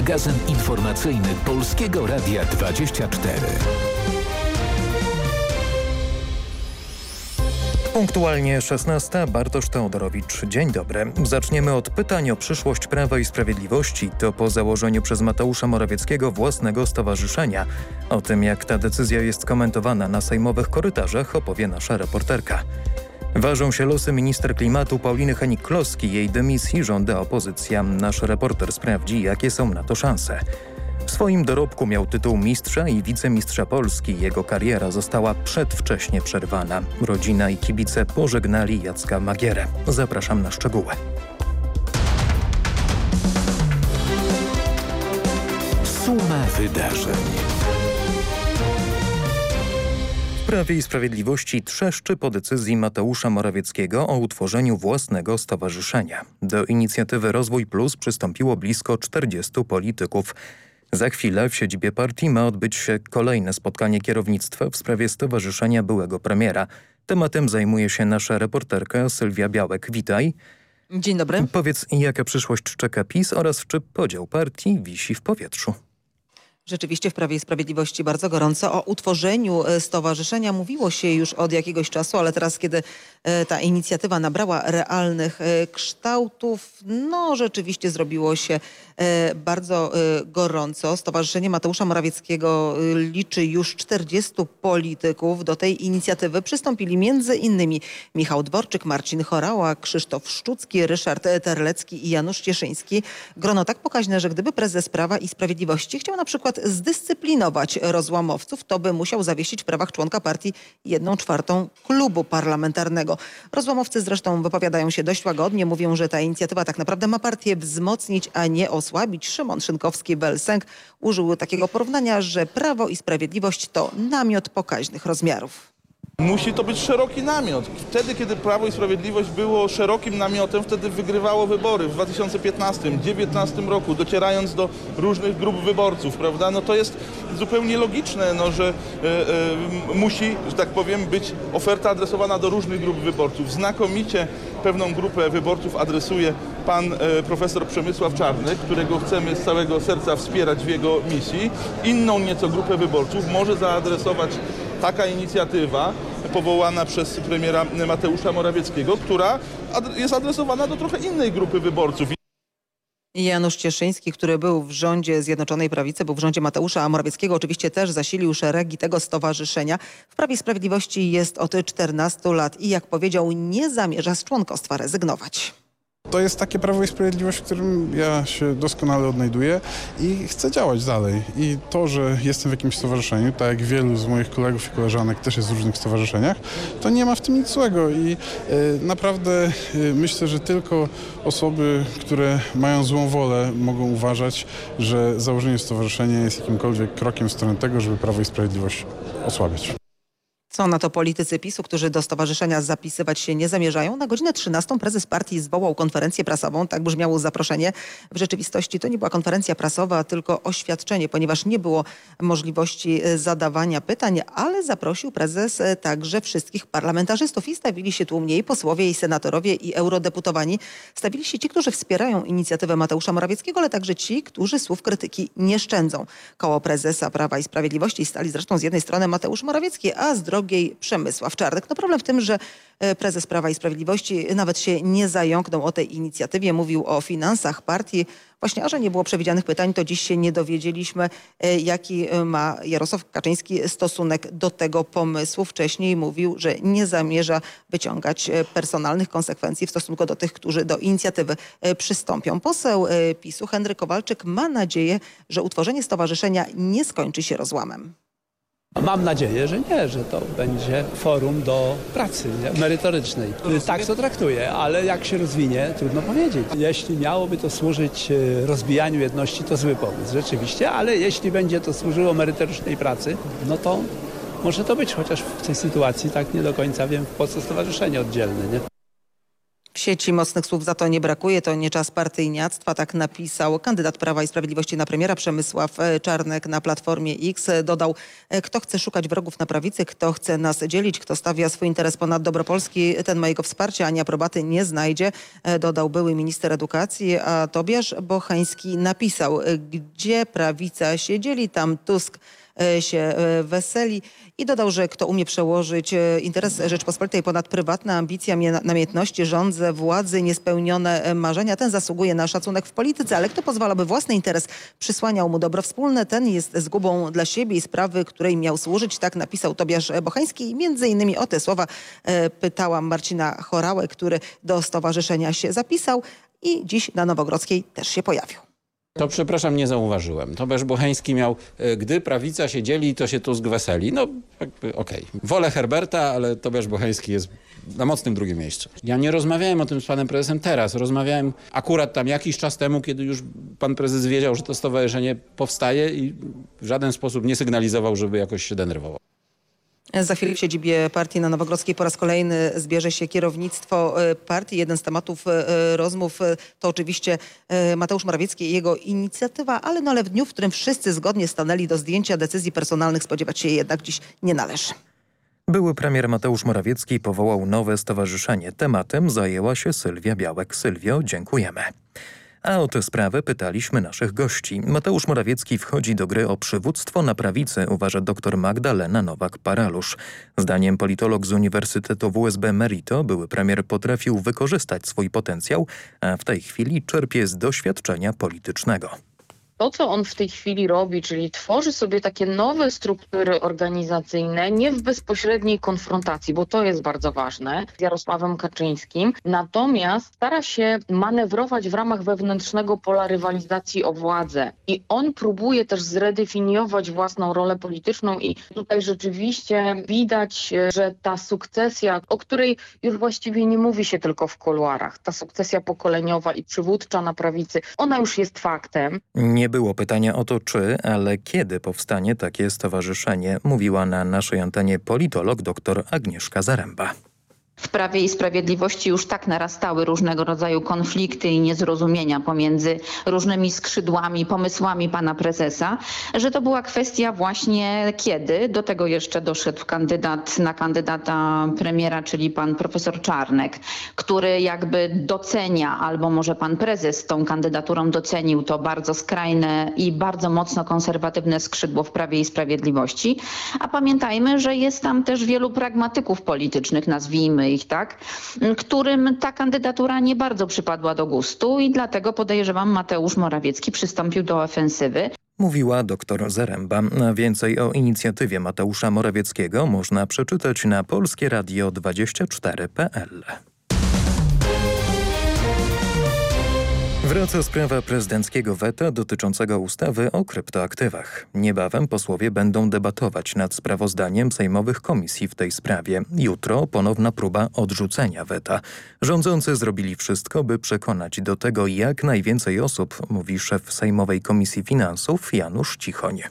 Magazyn informacyjny Polskiego Radia 24. Punktualnie 16. Bartosz Teodorowicz. Dzień dobry. Zaczniemy od pytań o przyszłość Prawa i Sprawiedliwości. To po założeniu przez Mateusza Morawieckiego własnego stowarzyszenia. O tym, jak ta decyzja jest komentowana na sejmowych korytarzach, opowie nasza reporterka. Ważą się losy minister klimatu Pauliny Henik-Kloski. Jej dymisji żąda opozycja. Nasz reporter sprawdzi, jakie są na to szanse. W swoim dorobku miał tytuł mistrza i wicemistrza Polski. Jego kariera została przedwcześnie przerwana. Rodzina i kibice pożegnali Jacka Magierę. Zapraszam na szczegóły. Suma wydarzeń. Prawie i Sprawiedliwości trzeszczy po decyzji Mateusza Morawieckiego o utworzeniu własnego stowarzyszenia. Do inicjatywy Rozwój Plus przystąpiło blisko 40 polityków. Za chwilę w siedzibie partii ma odbyć się kolejne spotkanie kierownictwa w sprawie stowarzyszenia byłego premiera. Tematem zajmuje się nasza reporterka Sylwia Białek. Witaj. Dzień dobry. Powiedz, jaka przyszłość czeka PiS oraz czy podział partii wisi w powietrzu? Rzeczywiście w Prawie i Sprawiedliwości bardzo gorąco. O utworzeniu e, stowarzyszenia mówiło się już od jakiegoś czasu, ale teraz, kiedy e, ta inicjatywa nabrała realnych e, kształtów, no rzeczywiście zrobiło się bardzo gorąco. Stowarzyszenie Mateusza Morawieckiego liczy już 40 polityków. Do tej inicjatywy przystąpili innymi Michał Dworczyk, Marcin Chorała, Krzysztof Szczucki, Ryszard Terlecki i Janusz Cieszyński. Grono tak pokaźne, że gdyby prezes Prawa i Sprawiedliwości chciał na przykład zdyscyplinować rozłamowców, to by musiał zawiesić w prawach członka partii jedną czwartą klubu parlamentarnego. Rozłamowcy zresztą wypowiadają się dość łagodnie, mówią, że ta inicjatywa tak naprawdę ma partię wzmocnić, a nie osłabić. Szymon Szynkowski-Welsenk użył takiego porównania, że Prawo i Sprawiedliwość to namiot pokaźnych rozmiarów. Musi to być szeroki namiot. Wtedy, kiedy Prawo i Sprawiedliwość było szerokim namiotem, wtedy wygrywało wybory w 2015-2019 roku, docierając do różnych grup wyborców, prawda? No to jest zupełnie logiczne, no, że e, e, musi, że tak powiem, być oferta adresowana do różnych grup wyborców. Znakomicie pewną grupę wyborców adresuje pan e, profesor Przemysław Czarny, którego chcemy z całego serca wspierać w jego misji. Inną nieco grupę wyborców może zaadresować taka inicjatywa powołana przez premiera Mateusza Morawieckiego, która jest adresowana do trochę innej grupy wyborców. Janusz Cieszyński, który był w rządzie Zjednoczonej Prawicy, był w rządzie Mateusza Morawieckiego, oczywiście też zasilił szeregi tego stowarzyszenia. W Prawie Sprawiedliwości jest od 14 lat i jak powiedział, nie zamierza z członkostwa rezygnować. To jest takie Prawo i Sprawiedliwość, w którym ja się doskonale odnajduję i chcę działać dalej. I to, że jestem w jakimś stowarzyszeniu, tak jak wielu z moich kolegów i koleżanek też jest w różnych stowarzyszeniach, to nie ma w tym nic złego i y, naprawdę y, myślę, że tylko osoby, które mają złą wolę mogą uważać, że założenie stowarzyszenia jest jakimkolwiek krokiem w stronę tego, żeby Prawo i Sprawiedliwość osłabiać. Co na to politycy PiSu, którzy do stowarzyszenia zapisywać się nie zamierzają? Na godzinę 13 prezes partii zwołał konferencję prasową, tak brzmiało zaproszenie. W rzeczywistości to nie była konferencja prasowa, tylko oświadczenie, ponieważ nie było możliwości e, zadawania pytań, ale zaprosił prezes e, także wszystkich parlamentarzystów i stawili się tłumnie i posłowie, i senatorowie, i eurodeputowani. Stawili się ci, którzy wspierają inicjatywę Mateusza Morawieckiego, ale także ci, którzy słów krytyki nie szczędzą. Koło prezesa Prawa i Sprawiedliwości stali zresztą z jednej strony Mateusz Morawiecki, a z drugiej drogiej Przemysław Czarnek. No problem w tym, że e, prezes Prawa i Sprawiedliwości nawet się nie zająknął o tej inicjatywie, mówił o finansach partii. Właśnie, a że nie było przewidzianych pytań, to dziś się nie dowiedzieliśmy, e, jaki e, ma Jarosław Kaczyński stosunek do tego pomysłu. Wcześniej mówił, że nie zamierza wyciągać personalnych konsekwencji w stosunku do tych, którzy do inicjatywy przystąpią. Poseł PiSu Henryk Kowalczyk ma nadzieję, że utworzenie stowarzyszenia nie skończy się rozłamem. Mam nadzieję, że nie, że to będzie forum do pracy nie? merytorycznej. Tak to traktuję, ale jak się rozwinie, trudno powiedzieć. Jeśli miałoby to służyć e, rozbijaniu jedności, to zły pomysł, rzeczywiście, ale jeśli będzie to służyło merytorycznej pracy, no to może to być, chociaż w tej sytuacji tak nie do końca wiem, po co stowarzyszenie oddzielne. Nie? W sieci mocnych słów za to nie brakuje, to nie czas partyjniactwa, tak napisał kandydat Prawa i Sprawiedliwości na premiera Przemysław e, Czarnek na Platformie X. Dodał, e, kto chce szukać wrogów na prawicy, kto chce nas dzielić, kto stawia swój interes ponad dobro Polski, ten mojego wsparcia ani aprobaty nie znajdzie, E, dodał były minister edukacji, a Tobiasz Bochański napisał, gdzie prawica się dzieli, tam Tusk się e, weseli i dodał, że kto umie przełożyć e, interes Rzeczpospolitej ponad prywatne ambicje, namiętności, żądze, władzy, niespełnione e, marzenia, ten zasługuje na szacunek w polityce, ale kto pozwala, by własny interes przysłaniał mu dobro wspólne, ten jest zgubą dla siebie i sprawy, której miał służyć. Tak napisał Tobiasz Bochański między innymi o te słowa e, pytałam Marcina Chorałę, który do stowarzyszenia się zapisał i dziś na Nowogrodzkiej też się pojawił. To przepraszam, nie zauważyłem. Tobiasz Bocheński miał, e, gdy prawica się dzieli, to się Tusk weseli. No, jakby okej. Wolę Herberta, ale Tobiasz Bocheński jest na mocnym drugim miejscu. Ja nie rozmawiałem o tym z panem prezesem teraz. Rozmawiałem akurat tam jakiś czas temu, kiedy już pan prezes wiedział, że to stowarzyszenie powstaje i w żaden sposób nie sygnalizował, żeby jakoś się denerwował. Za chwilę w siedzibie partii na Nowogrodzkiej po raz kolejny zbierze się kierownictwo e, partii. Jeden z tematów e, rozmów e, to oczywiście Mateusz Morawiecki i jego inicjatywa, ale, no, ale w dniu, w którym wszyscy zgodnie stanęli do zdjęcia decyzji personalnych, spodziewać się jednak dziś nie należy. Były premier Mateusz Morawiecki powołał nowe stowarzyszenie. Tematem zajęła się Sylwia Białek. Sylwio, dziękujemy. A o tę sprawę pytaliśmy naszych gości. Mateusz Morawiecki wchodzi do gry o przywództwo na prawicy, uważa dr Magdalena Nowak-Paralusz. Zdaniem politolog z Uniwersytetu WSB Merito były premier potrafił wykorzystać swój potencjał, a w tej chwili czerpie z doświadczenia politycznego. To, co on w tej chwili robi, czyli tworzy sobie takie nowe struktury organizacyjne, nie w bezpośredniej konfrontacji, bo to jest bardzo ważne, z Jarosławem Kaczyńskim, natomiast stara się manewrować w ramach wewnętrznego pola rywalizacji o władzę. I on próbuje też zredefiniować własną rolę polityczną i tutaj rzeczywiście widać, że ta sukcesja, o której już właściwie nie mówi się tylko w kuluarach, ta sukcesja pokoleniowa i przywódcza na prawicy, ona już jest faktem. Nie było pytania o to czy, ale kiedy powstanie takie stowarzyszenie, mówiła na naszej antenie politolog dr Agnieszka Zaręba. W Prawie i Sprawiedliwości już tak narastały różnego rodzaju konflikty i niezrozumienia pomiędzy różnymi skrzydłami, pomysłami pana prezesa, że to była kwestia właśnie kiedy. Do tego jeszcze doszedł kandydat na kandydata premiera, czyli pan profesor Czarnek, który jakby docenia, albo może pan prezes tą kandydaturą docenił to bardzo skrajne i bardzo mocno konserwatywne skrzydło w Prawie i Sprawiedliwości. A pamiętajmy, że jest tam też wielu pragmatyków politycznych, nazwijmy ich tak, którym ta kandydatura nie bardzo przypadła do gustu i dlatego podejrzewam Mateusz Morawiecki przystąpił do ofensywy. Mówiła dr Zaręba. Więcej o inicjatywie Mateusza Morawieckiego można przeczytać na polskieradio24.pl. Wraca sprawa prezydenckiego weta dotyczącego ustawy o kryptoaktywach. Niebawem posłowie będą debatować nad sprawozdaniem sejmowych komisji w tej sprawie. Jutro ponowna próba odrzucenia weta. Rządzący zrobili wszystko, by przekonać do tego jak najwięcej osób, mówi szef Sejmowej Komisji Finansów Janusz Cichoń.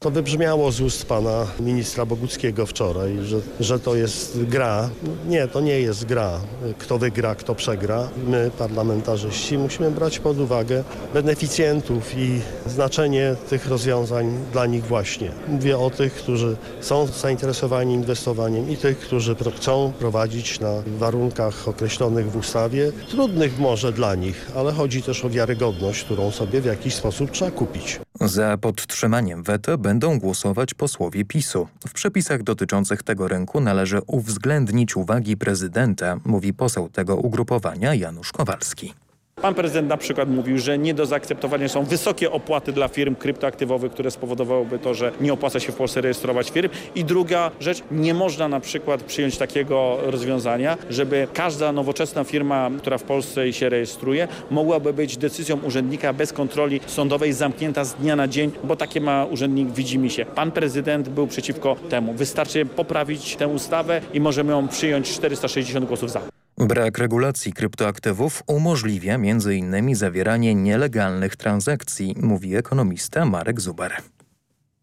To wybrzmiało z ust pana ministra Boguckiego wczoraj, że, że to jest gra. Nie, to nie jest gra. Kto wygra, kto przegra. My, parlamentarzyści, musimy brać pod uwagę beneficjentów i znaczenie tych rozwiązań dla nich właśnie. Mówię o tych, którzy są zainteresowani inwestowaniem i tych, którzy chcą prowadzić na warunkach określonych w ustawie. Trudnych może dla nich, ale chodzi też o wiarygodność, którą sobie w jakiś sposób trzeba kupić. Za podtrzymaniem weta będą głosować posłowie PiSu. W przepisach dotyczących tego rynku należy uwzględnić uwagi prezydenta, mówi poseł tego ugrupowania Janusz Kowalski. Pan prezydent na przykład mówił, że nie do zaakceptowania są wysokie opłaty dla firm kryptoaktywowych, które spowodowałyby to, że nie opłaca się w Polsce rejestrować firm. I druga rzecz, nie można na przykład przyjąć takiego rozwiązania, żeby każda nowoczesna firma, która w Polsce się rejestruje, mogłaby być decyzją urzędnika bez kontroli sądowej zamknięta z dnia na dzień, bo takie ma urzędnik, widzi mi się. Pan prezydent był przeciwko temu. Wystarczy poprawić tę ustawę i możemy ją przyjąć 460 głosów za. Brak regulacji kryptoaktywów umożliwia m.in. zawieranie nielegalnych transakcji, mówi ekonomista Marek Zuber.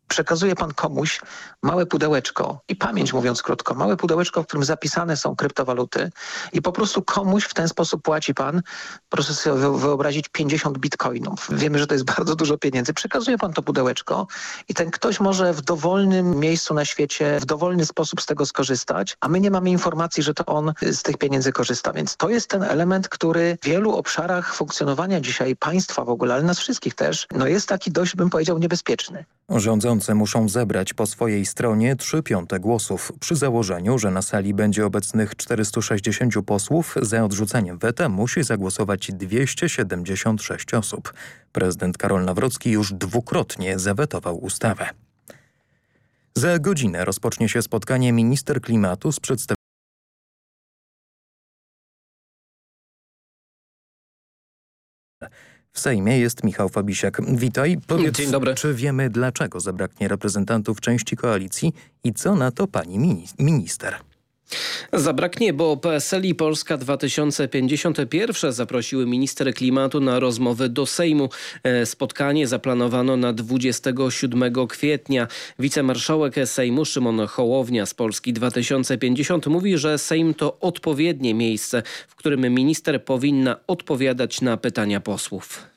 Przekazuje pan komuś małe pudełeczko i pamięć mówiąc krótko, małe pudełeczko, w którym zapisane są kryptowaluty i po prostu komuś w ten sposób płaci pan, proszę sobie wyobrazić 50 bitcoinów. Wiemy, że to jest bardzo dużo pieniędzy. Przekazuje pan to pudełeczko i ten ktoś może w dowolnym miejscu na świecie w dowolny sposób z tego skorzystać, a my nie mamy informacji, że to on z tych pieniędzy korzysta. Więc to jest ten element, który w wielu obszarach funkcjonowania dzisiaj państwa w ogóle, ale nas wszystkich też, no jest taki dość, bym powiedział, niebezpieczny. Muszą zebrać po swojej stronie 3 piąte głosów. Przy założeniu, że na sali będzie obecnych 460 posłów, za odrzuceniem weta musi zagłosować 276 osób. Prezydent Karol Nawrocki już dwukrotnie zawetował ustawę. Za godzinę rozpocznie się spotkanie minister klimatu z przedstawicielami W Sejmie jest Michał Fabisiak. Witaj. Powiedz, Dzień dobry. Czy wiemy, dlaczego zabraknie reprezentantów części koalicji i co na to pani minister? Zabraknie, bo PSL i Polska 2051 zaprosiły minister klimatu na rozmowy do Sejmu. E, spotkanie zaplanowano na 27 kwietnia. Wicemarszałek Sejmu Szymon Hołownia z Polski 2050 mówi, że Sejm to odpowiednie miejsce, w którym minister powinna odpowiadać na pytania posłów.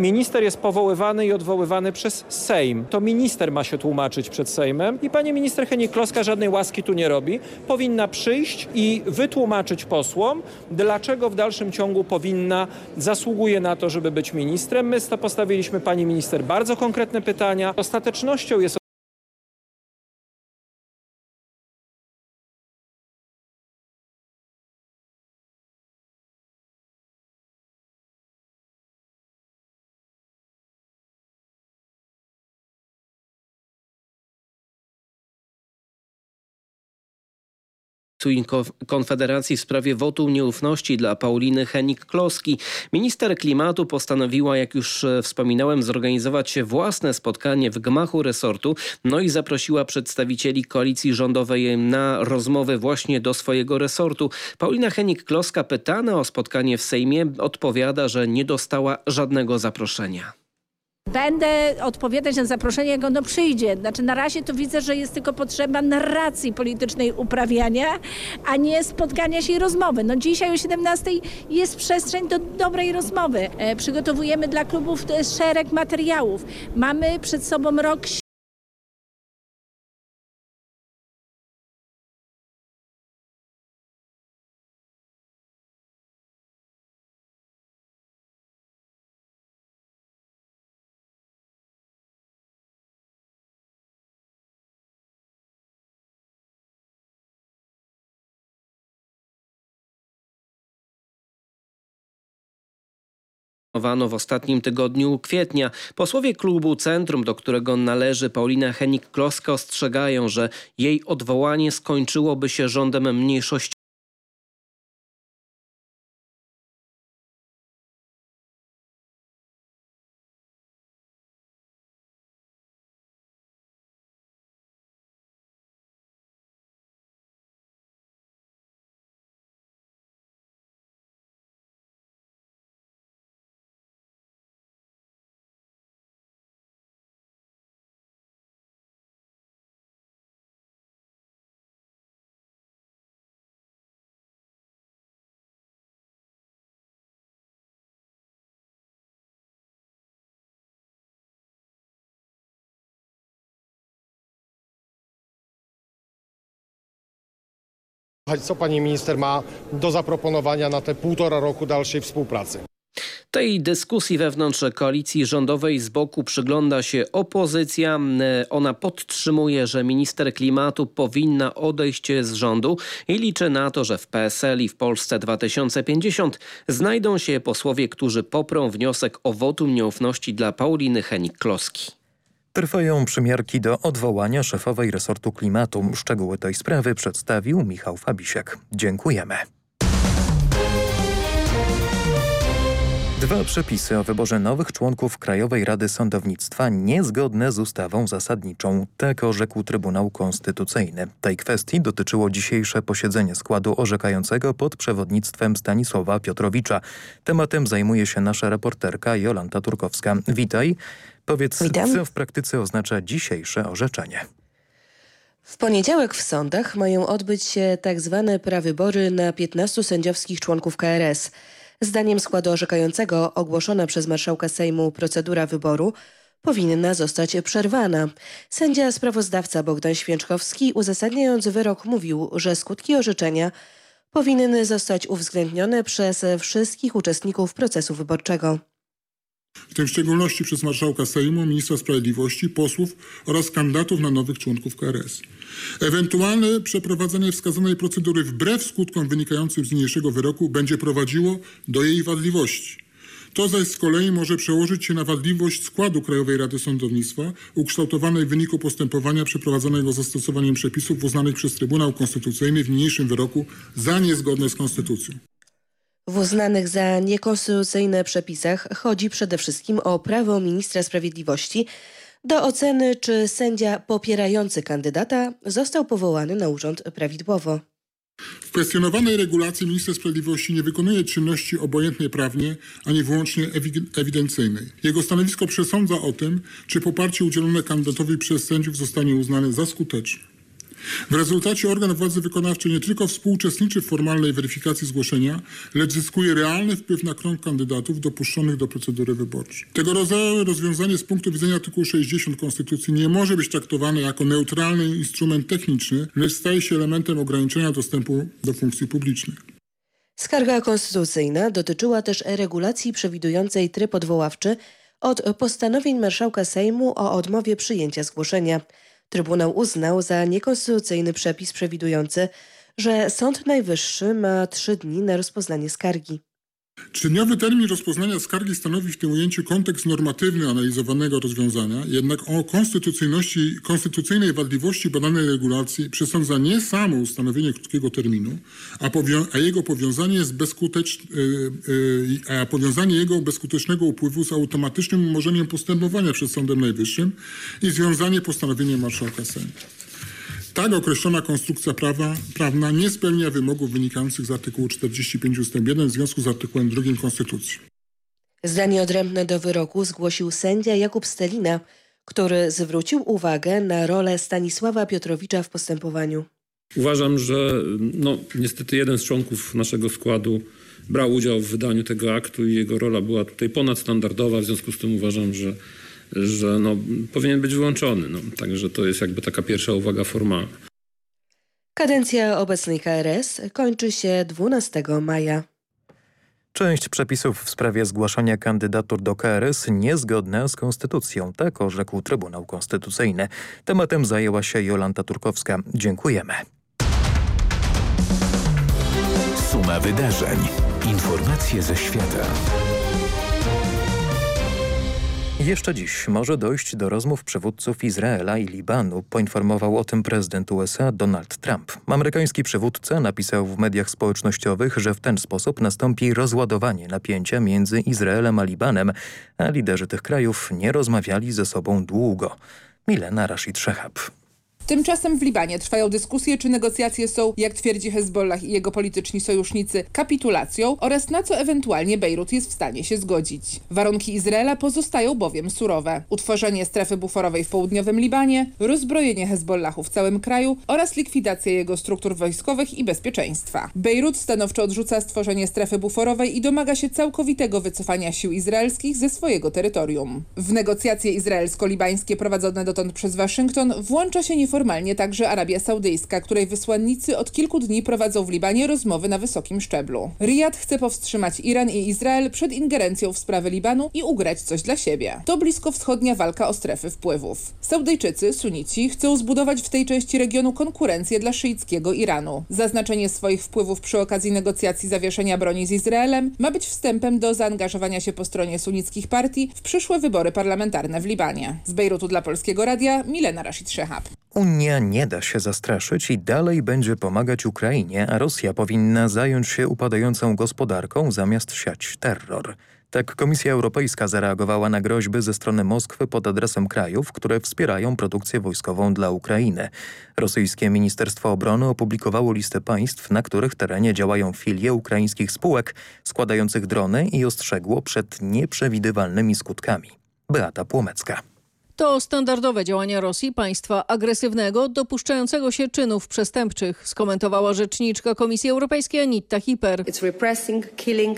Minister jest powoływany i odwoływany przez Sejm. To minister ma się tłumaczyć przed Sejmem i pani minister Henik-Kloska żadnej łaski tu nie robi. Powinna przyjść i wytłumaczyć posłom, dlaczego w dalszym ciągu powinna, zasługuje na to, żeby być ministrem. My postawiliśmy pani minister bardzo konkretne pytania. Ostatecznością jest Konfederacji w sprawie wotum nieufności dla Pauliny Henik-Kloski. Minister klimatu postanowiła, jak już e, wspominałem, zorganizować własne spotkanie w gmachu resortu, no i zaprosiła przedstawicieli koalicji rządowej na rozmowę właśnie do swojego resortu. Paulina Henik-Kloska pytana o spotkanie w Sejmie odpowiada, że nie dostała żadnego zaproszenia. Będę odpowiadać na zaproszenie, jak ono przyjdzie. Znaczy na razie to widzę, że jest tylko potrzeba narracji politycznej uprawiania, a nie spotkania się i rozmowy. No dzisiaj o 17 jest przestrzeń do dobrej rozmowy. E, przygotowujemy dla klubów szereg materiałów. Mamy przed sobą rok w ostatnim tygodniu kwietnia. Posłowie klubu Centrum, do którego należy Paulina Henik-Kloska ostrzegają, że jej odwołanie skończyłoby się rządem mniejszości Co pani minister ma do zaproponowania na te półtora roku dalszej współpracy? Tej dyskusji wewnątrz koalicji rządowej z boku przygląda się opozycja. Ona podtrzymuje, że minister klimatu powinna odejść z rządu i liczy na to, że w PSL i w Polsce 2050 znajdą się posłowie, którzy poprą wniosek o wotum nieufności dla Pauliny Henik-Kloski. Trwają przymiarki do odwołania szefowej resortu klimatu. Szczegóły tej sprawy przedstawił Michał Fabisiak. Dziękujemy. Dwa przepisy o wyborze nowych członków Krajowej Rady Sądownictwa niezgodne z ustawą zasadniczą. Tak orzekł Trybunał Konstytucyjny. Tej kwestii dotyczyło dzisiejsze posiedzenie składu orzekającego pod przewodnictwem Stanisława Piotrowicza. Tematem zajmuje się nasza reporterka Jolanta Turkowska. Witaj. Powiedz, Witam. co w praktyce oznacza dzisiejsze orzeczenie? W poniedziałek w sądach mają odbyć się tak zwane prawybory na 15 sędziowskich członków KRS. Zdaniem składu orzekającego ogłoszona przez marszałka Sejmu procedura wyboru powinna zostać przerwana. Sędzia sprawozdawca Bogdan Święczkowski uzasadniając wyrok mówił, że skutki orzeczenia powinny zostać uwzględnione przez wszystkich uczestników procesu wyborczego. W tym w szczególności przez marszałka Sejmu, ministra sprawiedliwości, posłów oraz kandydatów na nowych członków KRS. Ewentualne przeprowadzenie wskazanej procedury wbrew skutkom wynikającym z niniejszego wyroku będzie prowadziło do jej wadliwości. To zaś z kolei może przełożyć się na wadliwość składu Krajowej Rady Sądownictwa ukształtowanej w wyniku postępowania przeprowadzonego zastosowaniem przepisów uznanych przez Trybunał Konstytucyjny w niniejszym wyroku za niezgodne z Konstytucją. W uznanych za niekonstytucyjne przepisach chodzi przede wszystkim o prawo ministra sprawiedliwości do oceny, czy sędzia popierający kandydata został powołany na urząd prawidłowo. W kwestionowanej regulacji minister sprawiedliwości nie wykonuje czynności obojętnie prawnie, ani wyłącznie ewi- ewidencyjnej. Jego stanowisko przesądza o tym, czy poparcie udzielone kandydatowi przez sędziów zostanie uznane za skuteczne. W rezultacie organ władzy wykonawczej nie tylko współuczestniczy w formalnej weryfikacji zgłoszenia, lecz zyskuje realny wpływ na krąg kandydatów dopuszczonych do procedury wyborczej. Tego rodzaju rozwiązanie z punktu widzenia artykułu 60 Konstytucji nie może być traktowane jako neutralny instrument techniczny, lecz staje się elementem ograniczenia dostępu do funkcji publicznych. Skarga konstytucyjna dotyczyła też regulacji przewidującej tryb odwoławczy od postanowień marszałka Sejmu o odmowie przyjęcia zgłoszenia. Trybunał uznał za niekonstytucyjny przepis przewidujący, że Sąd Najwyższy ma trzy dni na rozpoznanie skargi. Trzydniowy termin rozpoznania skargi stanowi w tym ujęciu kontekst normatywny analizowanego rozwiązania, jednak o konstytucyjności, konstytucyjnej wadliwości badanej regulacji przesądza nie samo ustanowienie krótkiego terminu, a, a jego powiązanie z bezskutecz, y, y, a powiązanie jego bezskutecznego upływu z automatycznym umorzeniem postępowania przed Sądem Najwyższym i związanie postanowieniem marszałka Sejmu. Tak określona konstrukcja prawa, prawna nie spełnia wymogów wynikających z artykułu 45 ust. 1 w związku z artykułem 2 Konstytucji. Zdanie odrębne do wyroku zgłosił sędzia Jakub Stelina, który zwrócił uwagę na rolę Stanisława Piotrowicza w postępowaniu. Uważam, że no, niestety jeden z członków naszego składu brał udział w wydaniu tego aktu i jego rola była tutaj ponadstandardowa, w związku z tym uważam, że, że no, powinien być wyłączony. No, także to jest jakby taka pierwsza uwaga formalna. Kadencja obecnej KRS kończy się 12 maja. Część przepisów w sprawie zgłaszania kandydatur do KRS niezgodna z konstytucją, tak orzekł Trybunał Konstytucyjny. Tematem zajęła się Jolanta Turkowska. Dziękujemy. Suma wydarzeń. Informacje ze świata. Jeszcze dziś może dojść do rozmów przywódców Izraela i Libanu, poinformował o tym prezydent USA Donald Trump. Amerykański przywódca napisał w mediach społecznościowych, że w ten sposób nastąpi rozładowanie napięcia między Izraelem a Libanem, a liderzy tych krajów nie rozmawiali ze sobą długo. Milena Rashid Shehab. Tymczasem w Libanie trwają dyskusje, czy negocjacje są, jak twierdzi Hezbollah i jego polityczni sojusznicy, kapitulacją oraz na co ewentualnie Bejrut jest w stanie się zgodzić. Warunki Izraela pozostają bowiem surowe. Utworzenie strefy buforowej w południowym Libanie, rozbrojenie Hezbollahu w całym kraju oraz likwidacja jego struktur wojskowych i bezpieczeństwa. Bejrut stanowczo odrzuca stworzenie strefy buforowej i domaga się całkowitego wycofania sił izraelskich ze swojego terytorium. W negocjacje izraelsko-libańskie prowadzone dotąd przez Waszyngton włącza się nieformalnie także Arabia Saudyjska, której wysłannicy od kilku dni prowadzą w Libanie rozmowy na wysokim szczeblu. Riyad chce powstrzymać Iran i Izrael przed ingerencją w sprawy Libanu i ugrać coś dla siebie. To bliskowschodnia walka o strefy wpływów. Saudyjczycy, sunici, chcą zbudować w tej części regionu konkurencję dla szyickiego Iranu. Zaznaczenie swoich wpływów przy okazji negocjacji zawieszenia broni z Izraelem ma być wstępem do zaangażowania się po stronie sunnickich partii w przyszłe wybory parlamentarne w Libanie. Z Bejrutu dla Polskiego Radia Milena Rashid Szehab. Unia nie da się zastraszyć i dalej będzie pomagać Ukrainie, a Rosja powinna zająć się upadającą gospodarką zamiast siać terror. Tak Komisja Europejska zareagowała na groźby ze strony Moskwy pod adresem krajów, które wspierają produkcję wojskową dla Ukrainy. Rosyjskie Ministerstwo Obrony opublikowało listę państw, na których terenie działają filie ukraińskich spółek składających drony i ostrzegło przed nieprzewidywalnymi skutkami. Beata Płomecka. To standardowe działania Rosji, państwa agresywnego, dopuszczającego się czynów przestępczych, skomentowała rzeczniczka Komisji Europejskiej Anita Hiper.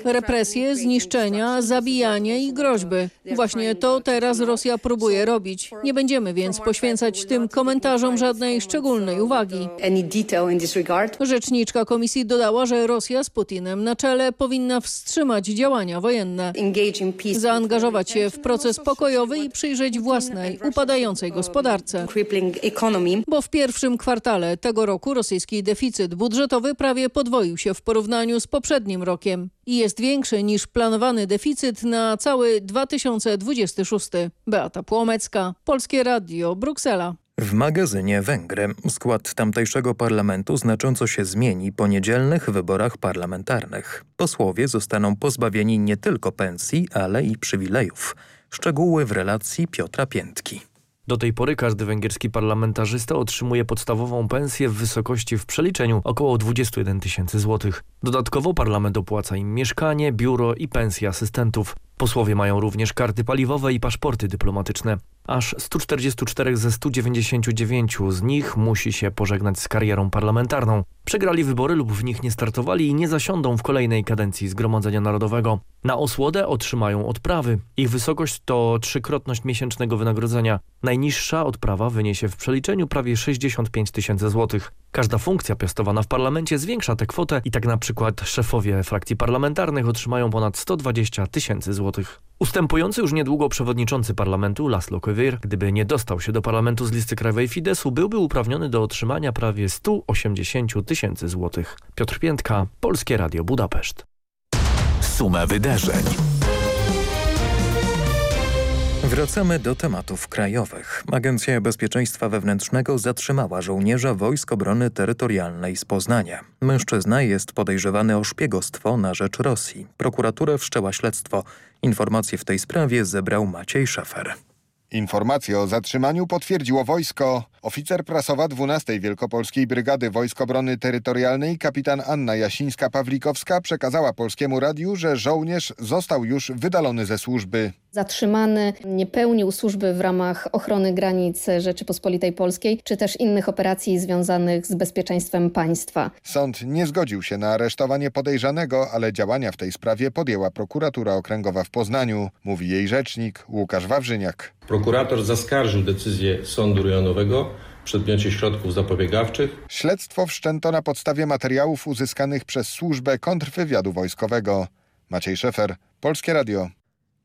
Represje, zniszczenia, zabijanie i groźby. Właśnie to teraz Rosja próbuje robić. Nie będziemy więc poświęcać tym komentarzom żadnej szczególnej uwagi. Rzeczniczka Komisji dodała, że Rosja z Putinem na czele powinna wstrzymać działania wojenne, zaangażować się w proces pokojowy i przyjrzeć własnej upadającej gospodarce. Bo w pierwszym kwartale tego roku rosyjski deficyt budżetowy prawie podwoił się w porównaniu z poprzednim rokiem i jest większy niż planowany deficyt na cały 2026. Beata Płomecka, Polskie Radio, Bruksela. W magazynie Węgry skład tamtejszego parlamentu znacząco się zmieni po niedzielnych wyborach parlamentarnych. Posłowie zostaną pozbawieni nie tylko pensji, ale i przywilejów. Szczegóły w relacji Piotra Piętki. Do tej pory każdy węgierski parlamentarzysta otrzymuje podstawową pensję w wysokości w przeliczeniu około 21 tysięcy złotych. Dodatkowo parlament opłaca im mieszkanie, biuro i pensje asystentów. Posłowie mają również karty paliwowe i paszporty dyplomatyczne. Aż 144 ze 199 z nich musi się pożegnać z karierą parlamentarną. Przegrali wybory lub w nich nie startowali i nie zasiądą w kolejnej kadencji Zgromadzenia Narodowego. Na osłodę otrzymają odprawy. Ich wysokość to trzykrotność miesięcznego wynagrodzenia. Najniższa odprawa wyniesie w przeliczeniu prawie 65 tysięcy złotych. Każda funkcja piastowana w parlamencie zwiększa tę kwotę i tak na przykład szefowie frakcji parlamentarnych otrzymają ponad 120 tysięcy złotych. Ustępujący już niedługo przewodniczący parlamentu Laszlo Kövér, gdyby nie dostał się do parlamentu z listy krajowej Fidesu, byłby uprawniony do otrzymania prawie 180 tysięcy złotych. Piotr Piętka, Polskie Radio Budapeszt. Suma wydarzeń. Wracamy do tematów krajowych. Agencja Bezpieczeństwa Wewnętrznego zatrzymała żołnierza Wojsk Obrony Terytorialnej z Poznania. Mężczyzna jest podejrzewany o szpiegostwo na rzecz Rosji. Prokuratura wszczęła śledztwo. Informacje w tej sprawie zebrał Maciej Szefer. Informację o zatrzymaniu potwierdziło wojsko. Oficer prasowa 12 Wielkopolskiej Brygady Wojsk Obrony Terytorialnej kapitan Anna Jasińska-Pawlikowska przekazała Polskiemu Radiu, że żołnierz został już wydalony ze służby. Zatrzymany nie pełnił służby w ramach ochrony granic Rzeczypospolitej Polskiej, czy też innych operacji związanych z bezpieczeństwem państwa. Sąd nie zgodził się na aresztowanie podejrzanego, ale działania w tej sprawie podjęła prokuratura okręgowa w Poznaniu, mówi jej rzecznik Łukasz Wawrzyniak. Prokurator zaskarżył decyzję sądu rejonowego w przedmiocie środków zapobiegawczych. Śledztwo wszczęto na podstawie materiałów uzyskanych przez służbę kontrwywiadu wojskowego. Maciej Szefer, Polskie Radio.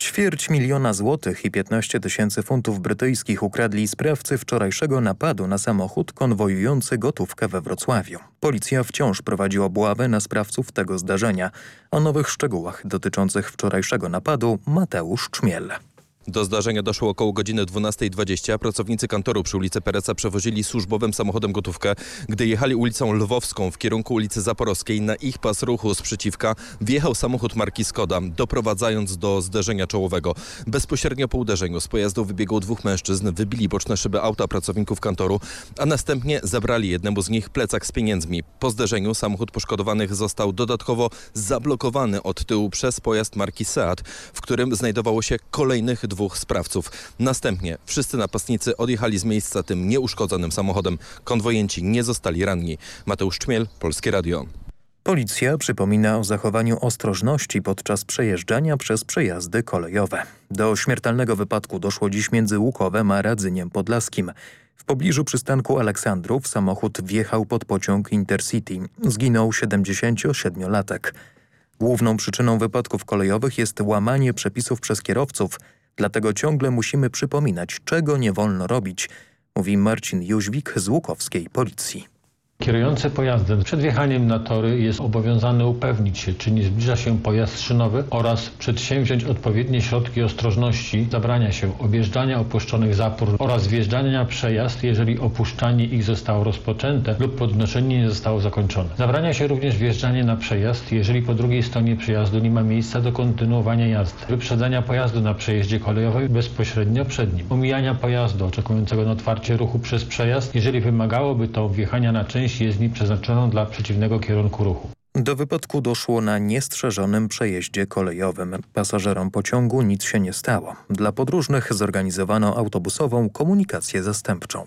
Ćwierć miliona złotych i 15 tysięcy funtów brytyjskich ukradli sprawcy wczorajszego napadu na samochód konwojujący gotówkę we Wrocławiu. Policja wciąż prowadzi obławę na sprawców tego zdarzenia. O nowych szczegółach dotyczących wczorajszego napadu Mateusz Czmiel. Do zdarzenia doszło około godziny 12.20. Pracownicy kantoru przy ulicy Pereca przewozili służbowym samochodem gotówkę. Gdy jechali ulicą Lwowską w kierunku ulicy Zaporowskiej, na ich pas ruchu sprzeciwka wjechał samochód marki Skoda, doprowadzając do zderzenia czołowego. Bezpośrednio po uderzeniu z pojazdu wybiegło dwóch mężczyzn, wybili boczne szyby auta pracowników kantoru, a następnie zabrali jednemu z nich plecak z pieniędzmi. Po zderzeniu samochód poszkodowanych został dodatkowo zablokowany od tyłu przez pojazd marki Seat, w którym znajdowało się kolejnych dwóch sprawców. Następnie wszyscy napastnicy odjechali z miejsca tym nieuszkodzonym samochodem. Konwojenci nie zostali ranni. Mateusz Czmiel, Polskie Radio. Policja przypomina o zachowaniu ostrożności podczas przejeżdżania przez przejazdy kolejowe. Do śmiertelnego wypadku doszło dziś między Łukowem a Radzyniem Podlaskim. W pobliżu przystanku Aleksandrów samochód wjechał pod pociąg Intercity. Zginął 77-latek. Główną przyczyną wypadków kolejowych jest łamanie przepisów przez kierowców – Dlatego ciągle musimy przypominać, czego nie wolno robić, mówi Marcin Jóźwik z Łukowskiej Policji. Kierujący pojazdem przed wjechaniem na tory jest obowiązany upewnić się, czy nie zbliża się pojazd szynowy oraz przedsięwziąć odpowiednie środki ostrożności. Zabrania się objeżdżania opuszczonych zapór oraz wjeżdżania na przejazd, jeżeli opuszczanie ich zostało rozpoczęte lub podnoszenie nie zostało zakończone. Zabrania się również wjeżdżanie na przejazd, jeżeli po drugiej stronie przejazdu nie ma miejsca do kontynuowania jazdy. Wyprzedzania pojazdu na przejeździe kolejowym bezpośrednio przed nim. Omijania pojazdu oczekującego na otwarcie ruchu przez przejazd, jeżeli wymagałoby to wjechania na część jezdni przeznaczoną dla przeciwnego kierunku ruchu. Do wypadku doszło na niestrzeżonym przejeździe kolejowym. Pasażerom pociągu nic się nie stało. Dla podróżnych zorganizowano autobusową komunikację zastępczą.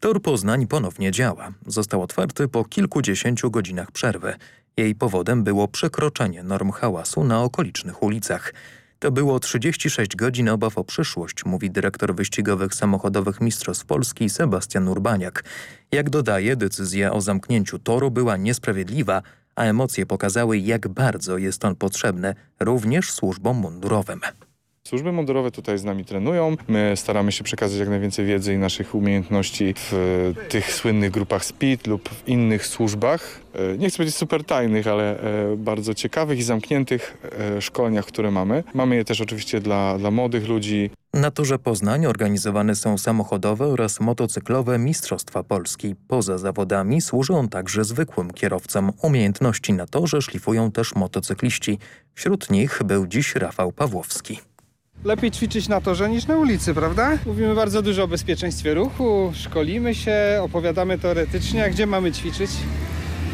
Tor Poznań ponownie działa. Został otwarty po kilkudziesięciu godzinach przerwy. Jej powodem było przekroczenie norm hałasu na okolicznych ulicach. To było 36 godzin obaw o przyszłość, mówi dyrektor wyścigowych samochodowych Mistrzostw Polski Sebastian Urbaniak. Jak dodaje, decyzja o zamknięciu toru była niesprawiedliwa, a emocje pokazały, jak bardzo jest on potrzebny również służbom mundurowym. Służby mundurowe tutaj z nami trenują. My staramy się przekazać jak najwięcej wiedzy i naszych umiejętności w tych słynnych grupach SPID lub w innych służbach. Nie chcę powiedzieć super tajnych, ale bardzo ciekawych i zamkniętych szkoleniach, które mamy. Mamy je też oczywiście dla, dla młodych ludzi. Na torze Poznań organizowane są samochodowe oraz motocyklowe Mistrzostwa Polski. Poza zawodami służą także zwykłym kierowcom. Umiejętności na torze szlifują też motocykliści. Wśród nich był dziś Rafał Pawłowski. Lepiej ćwiczyć na torze niż na ulicy, prawda? Mówimy bardzo dużo o bezpieczeństwie ruchu, szkolimy się, opowiadamy teoretycznie, a gdzie mamy ćwiczyć?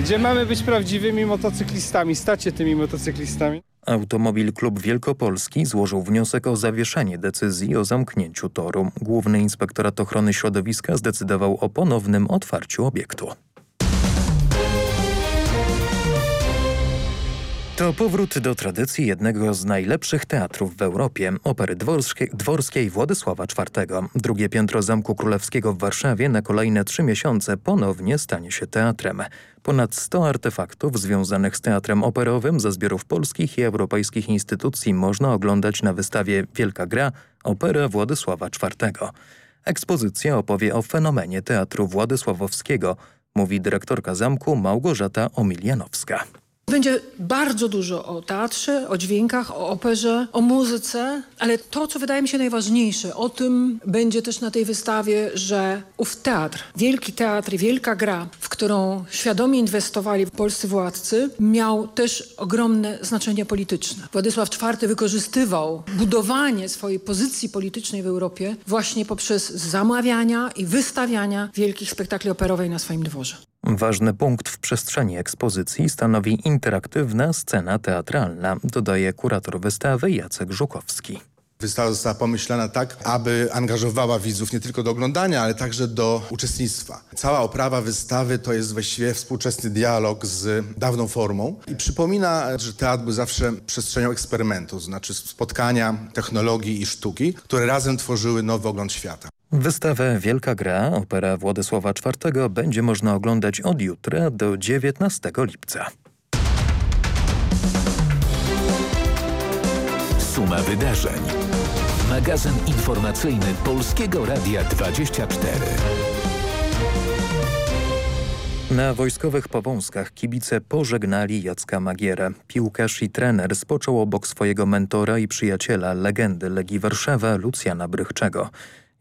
Gdzie mamy być prawdziwymi motocyklistami, stacie tymi motocyklistami? Automobil Klub Wielkopolski złożył wniosek o zawieszenie decyzji o zamknięciu toru. Główny Inspektorat Ochrony Środowiska zdecydował o ponownym otwarciu obiektu. To powrót do tradycji jednego z najlepszych teatrów w Europie, opery dworskiej, dworskiej Władysława IV. Drugie piętro Zamku Królewskiego w Warszawie na kolejne trzy miesiące ponownie stanie się teatrem. Ponad 100 artefaktów związanych z teatrem operowym ze zbiorów polskich i europejskich instytucji można oglądać na wystawie Wielka Gra – Opera Władysława IV. Ekspozycja opowie o fenomenie teatru władysławowskiego, mówi dyrektorka zamku Małgorzata Omilianowska. Będzie bardzo dużo o teatrze, o dźwiękach, o operze, o muzyce, ale to, co wydaje mi się najważniejsze, o tym będzie też na tej wystawie, że ów teatr, wielki teatr wielka gra, w którą świadomie inwestowali polscy władcy, miał też ogromne znaczenie polityczne. Władysław IV wykorzystywał budowanie swojej pozycji politycznej w Europie właśnie poprzez zamawiania i wystawiania wielkich spektakli operowych na swoim dworze. Ważny punkt w przestrzeni ekspozycji stanowi interaktywna scena teatralna, dodaje kurator wystawy Jacek Żukowski. Wystawa została pomyślana tak, aby angażowała widzów nie tylko do oglądania, ale także do uczestnictwa. Cała oprawa wystawy to jest właściwie współczesny dialog z dawną formą i przypomina, że teatr był zawsze przestrzenią eksperymentu, znaczy spotkania technologii i sztuki, które razem tworzyły nowy ogląd świata. Wystawę Wielka Gra, opera Władysława IV będzie można oglądać od jutra do 19 lipca. Suma wydarzeń. Magazyn informacyjny Polskiego Radia 24. Na wojskowych powązkach kibice pożegnali Jacka Magierę. Piłkarz i trener spoczął obok swojego mentora i przyjaciela, legendy Legii Warszawa Lucjana Brychczego.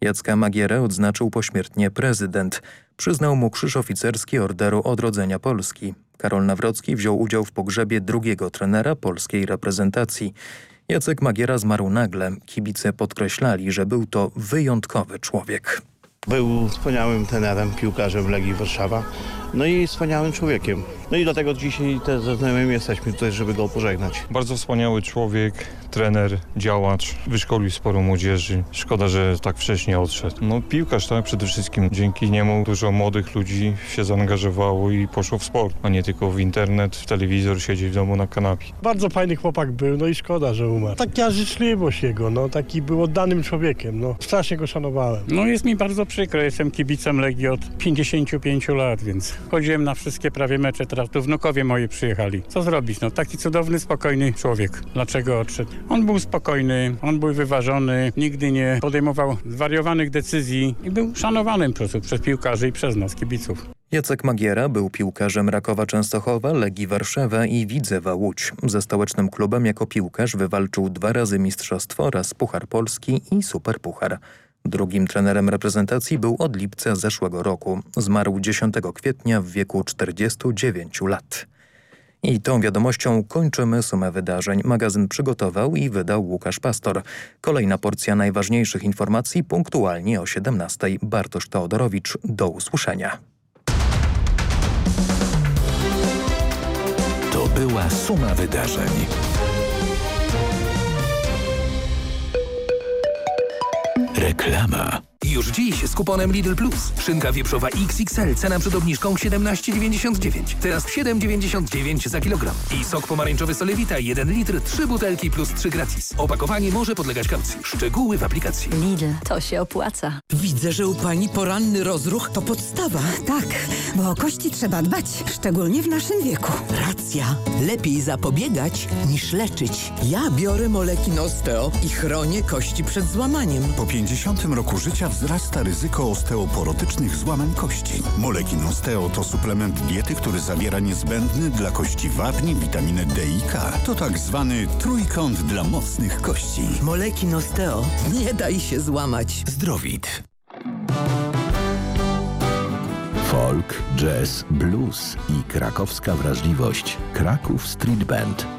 Jacka Magierę odznaczył pośmiertnie prezydent. Przyznał mu krzyż oficerski Orderu Odrodzenia Polski. Karol Nawrocki wziął udział w pogrzebie drugiego trenera polskiej reprezentacji. Jacek Magiera zmarł nagle. Kibice podkreślali, że był to wyjątkowy człowiek. Był wspaniałym trenerem, piłkarzem Legii Warszawa, no i wspaniałym człowiekiem. No i dlatego dzisiaj też ze znajomymi jesteśmy tutaj, żeby go pożegnać. Bardzo wspaniały człowiek, trener, działacz, wyszkolił sporo młodzieży. Szkoda, że tak wcześnie odszedł. No piłkarz, tak, przede wszystkim. Dzięki niemu dużo młodych ludzi się zaangażowało i poszło w sport, a nie tylko w internet, w telewizor, siedzieć w domu na kanapie. Bardzo fajny chłopak był, no i szkoda, że umarł. Taka życzliwość jego, no, taki był oddanym człowiekiem, no. Strasznie go szanowałem. No jest mi bardzo przykro, jestem kibicem Legii od 55 lat, więc chodziłem na wszystkie prawie mecze, teraz tu wnukowie moi przyjechali. Co zrobić, no taki cudowny, spokojny człowiek. Dlaczego odszedł? On był spokojny, on był wyważony, nigdy nie podejmował zwariowanych decyzji i był szanowanym prostu przez piłkarzy i przez nas, kibiców. Jacek Magiera był piłkarzem Rakowa Częstochowa, Legii Warszawa i Widzewa Łódź. Ze stołecznym klubem jako piłkarz wywalczył dwa razy mistrzostwo oraz Puchar Polski i Superpuchar. Drugim trenerem reprezentacji był od lipca zeszłego roku. Zmarł 10 kwietnia w wieku 49 lat. I tą wiadomością kończymy sumę wydarzeń. Magazyn przygotował i wydał Łukasz Pastor. Kolejna porcja najważniejszych informacji punktualnie o 17. Bartosz Teodorowicz. Do usłyszenia. To była suma wydarzeń. Reklama. Już dziś z kuponem Lidl Plus. Szynka wieprzowa XXL, cena przed obniżką 17,99. Teraz 7,99 za kilogram. I sok pomarańczowy Solewita 1 litr, 3 butelki plus 3 gratis. Opakowanie może podlegać kaucji. Szczegóły w aplikacji. Lidl, to się opłaca. Widzę, że u Pani poranny rozruch to podstawa. Tak, bo o kości trzeba dbać, szczególnie w naszym wieku. Racja. Lepiej zapobiegać niż leczyć. Ja biorę moleki Nosteo i chronię kości przed złamaniem. Po 50 roku życia wzrasta ryzyko osteoporotycznych złamań kości. Molekin Osteo to suplement diety, który zawiera niezbędny dla kości wapni, witaminę D i K. To tak zwany trójkąt dla mocnych kości. Molekin Osteo. Nie daj się złamać. Zdrowit. Folk, jazz, blues i krakowska wrażliwość. Kraków Street Band.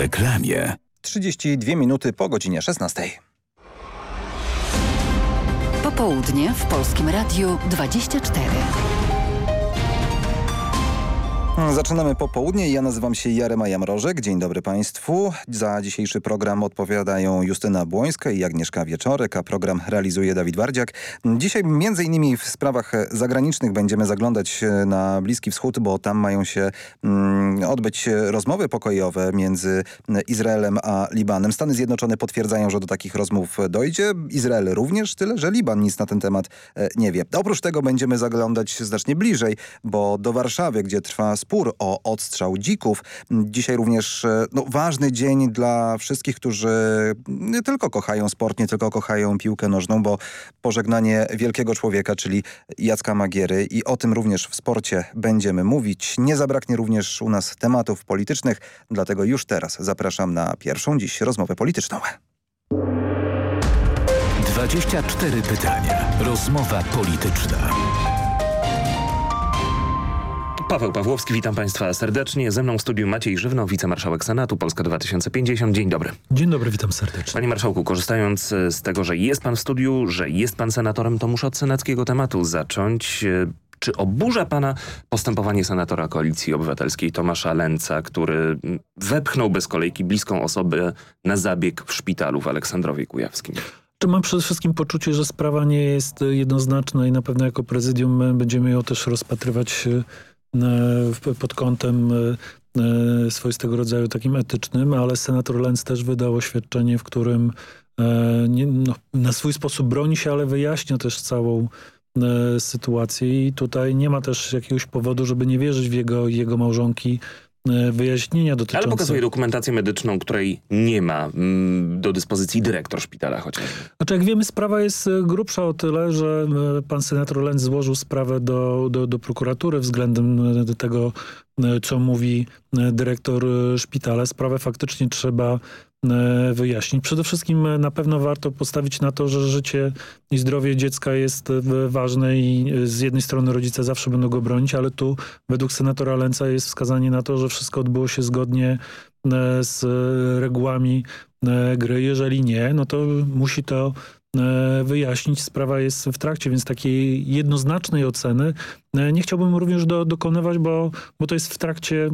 Reklamie. 32 minuty po godzinie 16. Popołudnie w Polskim Radiu 24. Zaczynamy popołudnie. Ja nazywam się Jarema Jamrożek. Dzień dobry Państwu. Za dzisiejszy program odpowiadają Justyna Błońska i Agnieszka Wieczorek, a program realizuje Dawid Wardziak. Dzisiaj między innymi w sprawach zagranicznych będziemy zaglądać na Bliski Wschód, bo tam mają się mm, odbyć rozmowy pokojowe między Izraelem a Libanem. Stany Zjednoczone potwierdzają, że do takich rozmów dojdzie. Izrael również, tyle że Liban nic na ten temat nie wie. Oprócz tego będziemy zaglądać znacznie bliżej, bo do Warszawy, gdzie trwa spór o odstrzał dzików. Dzisiaj również no, ważny dzień dla wszystkich, którzy nie tylko kochają sport, nie tylko kochają piłkę nożną, bo pożegnanie wielkiego człowieka, czyli Jacka Magiery i o tym również w sporcie będziemy mówić. Nie zabraknie również u nas tematów politycznych, dlatego już teraz zapraszam na pierwszą dziś rozmowę polityczną. 24 pytania. Rozmowa polityczna. Paweł Pawłowski, witam Państwa serdecznie. Ze mną w studiu Maciej Żywno, wicemarszałek Senatu, Polska 2050. Dzień dobry. Dzień dobry, witam serdecznie. Panie Marszałku, korzystając z tego, że jest Pan w studiu, że jest Pan senatorem, to muszę od senackiego tematu zacząć. Czy oburza Pana postępowanie senatora Koalicji Obywatelskiej Tomasza Lęca, który wepchnął bez kolejki bliską osobę na zabieg w szpitalu w Aleksandrowie Kujawskim? To mam przede wszystkim poczucie, że sprawa nie jest jednoznaczna i na pewno jako prezydium będziemy ją też rozpatrywać pod kątem swoistego rodzaju takim etycznym, ale senator Lenz też wydał oświadczenie, w którym nie, no, na swój sposób broni się, ale wyjaśnia też całą sytuację. I tutaj nie ma też jakiegoś powodu, żeby nie wierzyć w jego, jego małżonki E, wyjaśnienia dotyczące... Ale pokazuje dokumentację medyczną, której nie ma mm, do dyspozycji dyrektor szpitala chociażby. Znaczy jak wiemy sprawa jest e, grubsza o tyle, że e, pan senator Lenz złożył sprawę do, do, do prokuratury względem tego, co mówi dyrektor szpitala. Sprawę faktycznie trzeba E, wyjaśnić. Przede wszystkim e, na pewno warto postawić na to, że życie i zdrowie dziecka jest e, ważne i z jednej strony rodzice zawsze będą go bronić, ale tu według senatora Lenca jest wskazanie na to, że wszystko odbyło się zgodnie z regułami gry. Jeżeli nie, no to musi to E, wyjaśnić. Sprawa jest w trakcie, więc takiej jednoznacznej oceny e, nie chciałbym również do, dokonywać, bo, bo to jest w trakcie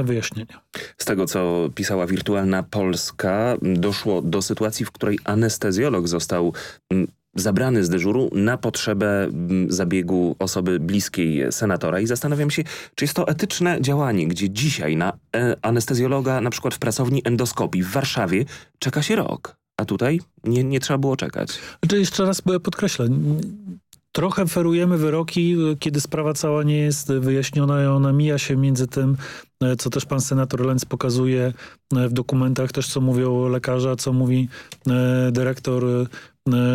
e, wyjaśnienia. Z tego, co pisała Wirtualna Polska, doszło do sytuacji, w której anestezjolog został zabrany z dyżuru na potrzebę zabiegu osoby bliskiej senatora i zastanawiam się, czy jest to etyczne działanie, gdzie dzisiaj na anestezjologa na przykład w pracowni endoskopii w Warszawie czeka się rok. A tutaj nie, nie trzeba było czekać. Znaczy jeszcze raz podkreślę, trochę ferujemy wyroki, kiedy sprawa cała nie jest wyjaśniona i ona mija się między tym, e, co też pan senator Lenz pokazuje e, w dokumentach, też co mówią lekarze, co mówi e, dyrektor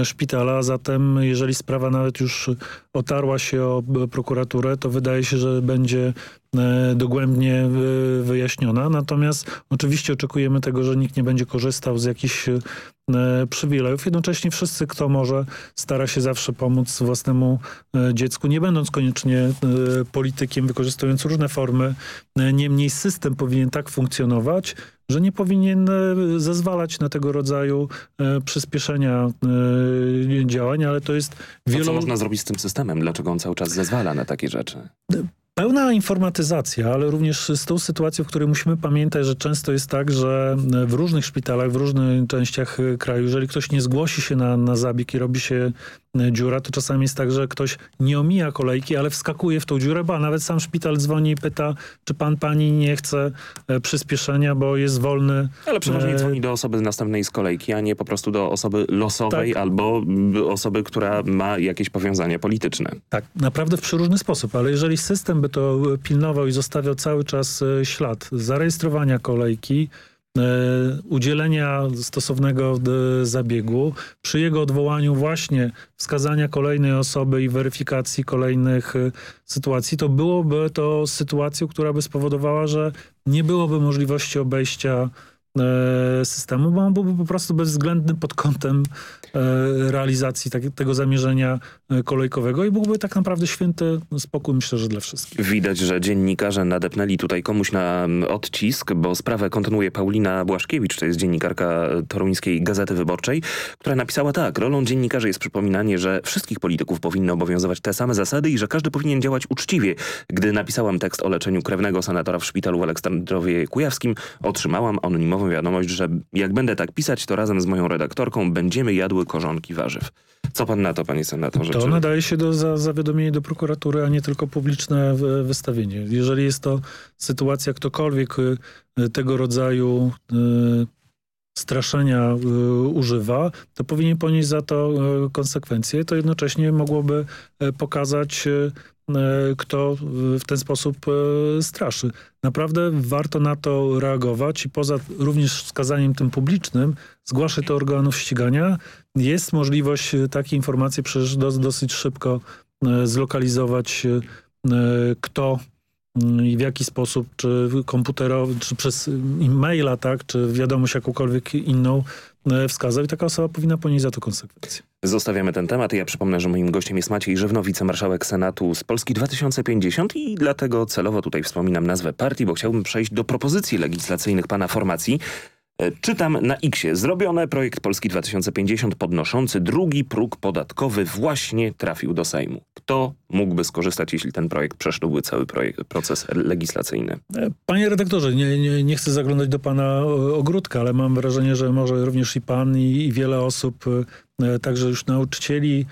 szpitala. Zatem jeżeli sprawa nawet już otarła się o prokuraturę, to wydaje się, że będzie dogłębnie wyjaśniona. Natomiast oczywiście oczekujemy tego, że nikt nie będzie korzystał z jakichś E, przywilejów. Jednocześnie wszyscy, kto może, stara się zawsze pomóc własnemu e, dziecku, nie będąc koniecznie e, politykiem, wykorzystując różne formy. Niemniej system powinien tak funkcjonować, że nie powinien zezwalać na tego rodzaju przyspieszenia działań, ale to jest... Wielo... co można zrobić z tym systemem? Dlaczego on cały czas zezwala na takie rzeczy? Pełna informatyzacja, ale również z tą sytuacją, w której musimy pamiętać, że często jest tak, że w różnych szpitalach, w różnych częściach kraju, jeżeli ktoś nie zgłosi się na, na zabieg i robi się dziura, to czasami jest tak, że ktoś nie omija kolejki, ale wskakuje w tą dziurę, bo nawet sam szpital dzwoni i pyta, czy pan, pani nie chce e, przyspieszenia, bo jest wolny. Ale przeważnie e... dzwoni do osoby następnej z kolejki, a nie po prostu do osoby losowej tak. albo osoby, która ma jakieś powiązania polityczne. Tak, naprawdę w przeróżny sposób, ale jeżeli system by to pilnował i zostawiał cały czas e, ślad zarejestrowania kolejki, udzielenia stosownego e, zabiegu, przy jego odwołaniu właśnie wskazania kolejnej osoby i weryfikacji kolejnych e, sytuacji, to byłoby to sytuacją, która by spowodowała, że nie byłoby możliwości obejścia systemu, bo on byłby po prostu bezwzględny pod kątem E, realizacji tak, tego zamierzenia e, kolejkowego i byłby tak naprawdę święty spokój, myślę, że dla wszystkich. Widać, że dziennikarze nadepnęli tutaj komuś na odcisk, bo sprawę kontynuuje Paulina Błaszkiewicz, to jest dziennikarka toruńskiej Gazety Wyborczej, która napisała tak, rolą dziennikarzy jest przypominanie, że wszystkich polityków powinny obowiązywać te same zasady i że każdy powinien działać uczciwie. Gdy napisałam tekst o leczeniu krewnego senatora w szpitalu w Aleksandrowie Kujawskim, otrzymałam anonimową wiadomość, że jak będę tak pisać, to razem z moją redaktorką będziemy jadły korzonki warzyw. Co pan na to, panie senatorze? To nadaje się do za, zawiadomienia do prokuratury, a nie tylko publiczne wystawienie. Jeżeli jest to sytuacja, ktokolwiek y, tego rodzaju y, straszenia y, używa, to powinien ponieść za to konsekwencje. To jednocześnie mogłoby pokazać E, kto w ten sposób straszy. Naprawdę warto na to reagować i poza również wskazaniem tym publicznym zgłaszać to organów ścigania. Jest możliwość takiej informacji przecież dosyć szybko zlokalizować kto i w jaki sposób, czy komputerowy, czy przez e-maila, tak, czy wiadomość jakąkolwiek inną wskazał i taka osoba powinna ponieść za to konsekwencje. Zostawiamy ten temat. Ja przypomnę, że moim gościem jest Maciej Żywno, wicemarszałek Senatu z Polski 2050 i dlatego celowo tutaj wspominam nazwę partii, bo chciałbym przejść do propozycji legislacyjnych pana formacji. E, czytam na X-ie. Zrobione projekt Polski 2050 podnoszący drugi próg podatkowy właśnie trafił do Sejmu. Kto mógłby skorzystać, jeśli ten projekt przeszedłby cały projekt, proces legislacyjny? E, panie redaktorze, nie, nie, nie chcę zaglądać do pana ogródka, ale mam wrażenie, że może również i pan i, i wiele osób, e, także już nauczycieli,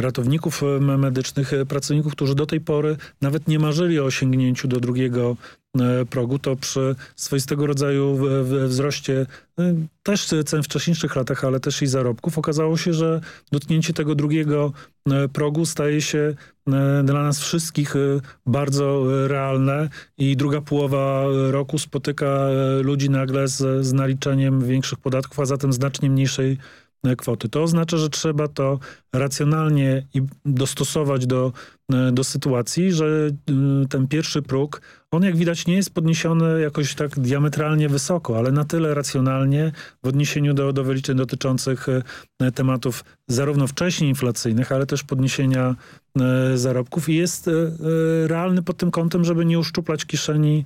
ratowników medycznych, pracowników, którzy do tej pory nawet nie marzyli o osiągnięciu do drugiego progu, to przy swoistego rodzaju wzroście też cen w wcześniejszych latach, ale też i zarobków, okazało się, że dotknięcie tego drugiego progu staje się dla nas wszystkich bardzo realne i druga połowa roku spotyka ludzi nagle z, z naliczeniem większych podatków, a zatem znacznie mniejszej kwoty. To oznacza, że trzeba to racjonalnie i dostosować do, e, do sytuacji, że e, ten pierwszy próg, on jak widać nie jest podniesiony jakoś tak diametralnie wysoko, ale na tyle racjonalnie w odniesieniu do, do wyliczeń dotyczących e, tematów zarówno wcześniej inflacyjnych, ale też podniesienia zarobków. I jest realny pod tym kątem, żeby nie uszczuplać kieszeni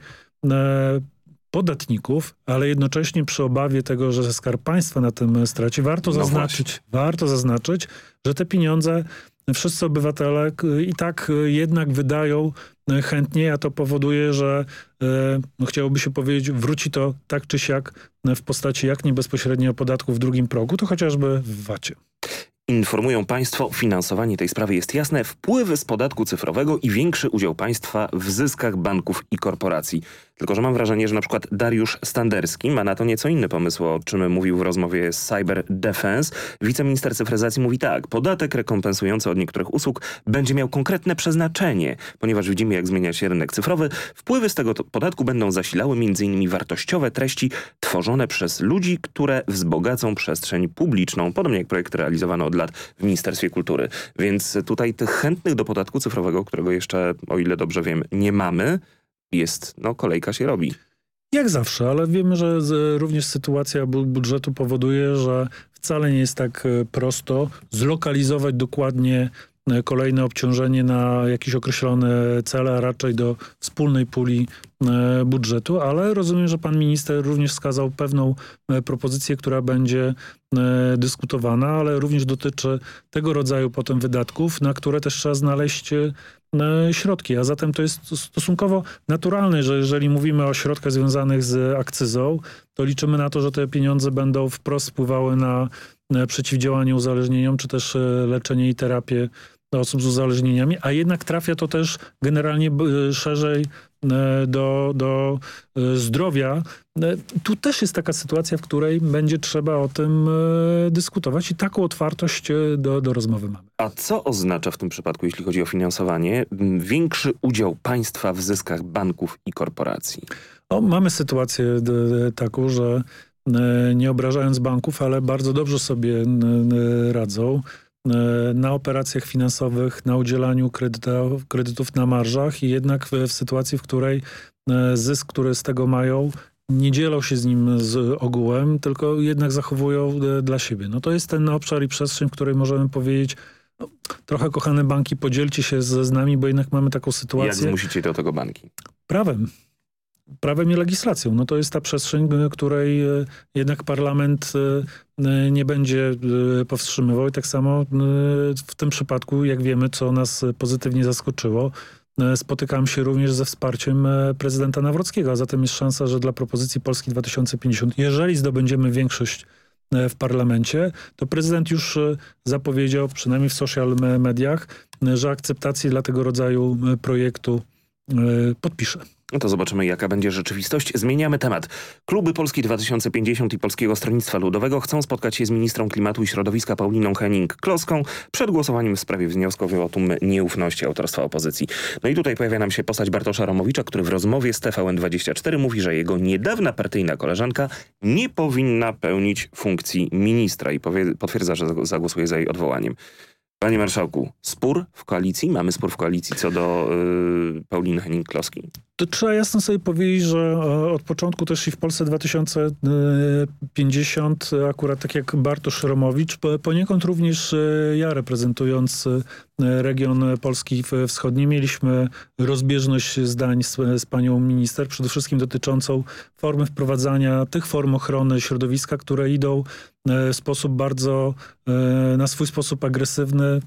podatników, ale jednocześnie przy obawie tego, że Skarb Państwa na tym straci, warto, no zaznaczyć, warto zaznaczyć, że te pieniądze wszyscy obywatele i tak jednak wydają chętnie, a to powoduje, że e, no chciałoby się powiedzieć, wróci to tak czy siak w postaci jak nie bezpośrednio podatku w drugim progu, to chociażby w VAT-ie. Informują Państwo, finansowanie tej sprawy jest jasne, wpływy z podatku cyfrowego i większy udział państwa w zyskach banków i korporacji. Tylko, że mam wrażenie, że na przykład Dariusz Standerski ma na to nieco inny pomysł, o czym mówił w rozmowie z Cyber Defense. Wiceminister cyfryzacji mówi tak, podatek rekompensujący od niektórych usług będzie miał konkretne przeznaczenie, ponieważ widzimy jak zmienia się rynek cyfrowy. Wpływy z tego podatku będą zasilały m.in. wartościowe treści tworzone przez ludzi, które wzbogacą przestrzeń publiczną, podobnie jak projekty realizowane od lat w Ministerstwie Kultury. Więc tutaj tych chętnych do podatku cyfrowego, którego jeszcze, o ile dobrze wiem, nie mamy, jest, no kolejka się robi. Jak zawsze, ale wiemy, że również sytuacja budżetu powoduje, że wcale nie jest tak e, prosto zlokalizować dokładnie e, kolejne obciążenie na jakieś określone cele, a raczej do wspólnej puli e, budżetu, ale rozumiem, że pan minister również wskazał pewną propozycję, która będzie dyskutowana, ale również dotyczy tego rodzaju potem wydatków, na które też trzeba znaleźć środki, a zatem to jest stosunkowo naturalne, że jeżeli mówimy o środkach związanych z akcyzą, to liczymy na to, że te pieniądze będą wprost wpływały na przeciwdziałanie uzależnieniom, czy też e, leczenie i terapię osób z uzależnieniami, a jednak trafia to też generalnie szerzej e, do, do e, zdrowia. E, tu też jest taka sytuacja, w której będzie trzeba o tym dyskutować i taką otwartość do, do rozmowy mamy. A co oznacza w tym przypadku, jeśli chodzi o finansowanie, większy udział państwa w zyskach banków i korporacji? Mamy sytuację taką, że nie obrażając banków, ale bardzo dobrze sobie radzą na operacjach finansowych, na udzielaniu kredytów, kredytów na marżach i jednak w, w sytuacji, w której e, zysk, który z tego mają, nie dzielą się z nim z ogółem, tylko jednak zachowują e, dla siebie. No to jest ten obszar i przestrzeń, w której możemy powiedzieć, no, trochę kochane banki, podzielcie się z, z nami, bo jednak mamy taką sytuację. Jak zmusicie do tego banki? Prawem prawem i legislacją. No to jest ta przestrzeń, której jednak parlament nie będzie powstrzymywał i tak samo w tym przypadku, jak wiemy, co nas pozytywnie zaskoczyło, spotykam się również ze wsparciem prezydenta Nawrockiego, a zatem jest szansa, że dla propozycji Polski 2050, jeżeli zdobędziemy większość w parlamencie, to prezydent już zapowiedział, przynajmniej w social mediach, że akceptację dla tego rodzaju projektu podpisze. No to zobaczymy, jaka będzie rzeczywistość. Zmieniamy temat. Kluby Polski 2050 i Polskiego Stronnictwa Ludowego chcą spotkać się z ministrą klimatu i środowiska Pauliną Henning-Kloską przed głosowaniem w sprawie wniosku o wotum nieufności autorstwa opozycji. No i tutaj pojawia nam się postać Bartosza Romowicza, który w rozmowie z TVN24 mówi, że jego niedawna partyjna koleżanka nie powinna pełnić funkcji ministra i potwierdza, że zagłosuje za jej odwołaniem. Panie Marszałku, spór w koalicji? Mamy spór w koalicji co do y, Pauliny Henning-Kloski? To trzeba jasno sobie powiedzieć, że e, od początku też i w Polsce 2050, akurat tak jak Bartosz Romowicz, poniekąd również e, ja reprezentując e, region Polski Wschodniej, mieliśmy rozbieżność zdań z, z panią minister, przede wszystkim dotyczącą formy wprowadzania tych form ochrony środowiska, które idą w sposób bardzo, na swój sposób agresywny,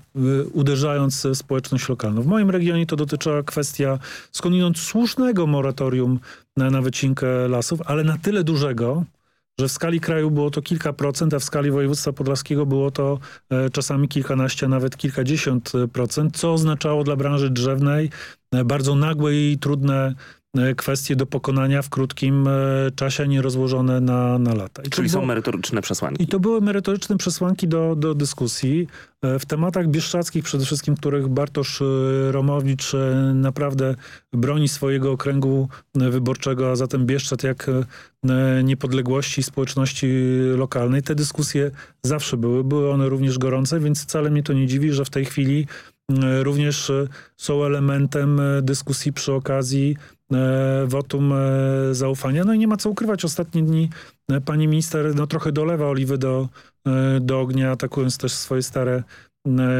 uderzając społeczność lokalną. W moim regionie to dotyczyła kwestia skądinąd słuszna moratorium na, na wycinkę lasów, ale na tyle dużego, że w skali kraju było to kilka procent, a w skali województwa podlaskiego było to e, czasami kilkanaście, nawet kilkadziesiąt procent, co oznaczało dla branży drzewnej e, bardzo nagłe i trudne kwestie do pokonania w krótkim czasie, nie rozłożone na, na lata. I Czyli są merytoryczne przesłanki. I to były merytoryczne przesłanki do, do dyskusji. W tematach bieszczadzkich przede wszystkim, których Bartosz Romowicz naprawdę broni swojego okręgu wyborczego, a zatem Bieszczad jak niepodległości społeczności lokalnej. Te dyskusje zawsze były. Były one również gorące, więc wcale mnie to nie dziwi, że w tej chwili również są elementem dyskusji przy okazji wotum zaufania. No i nie ma co ukrywać. Ostatnie dni pani minister no, trochę dolewa oliwy do, do ognia, atakując też swoje stare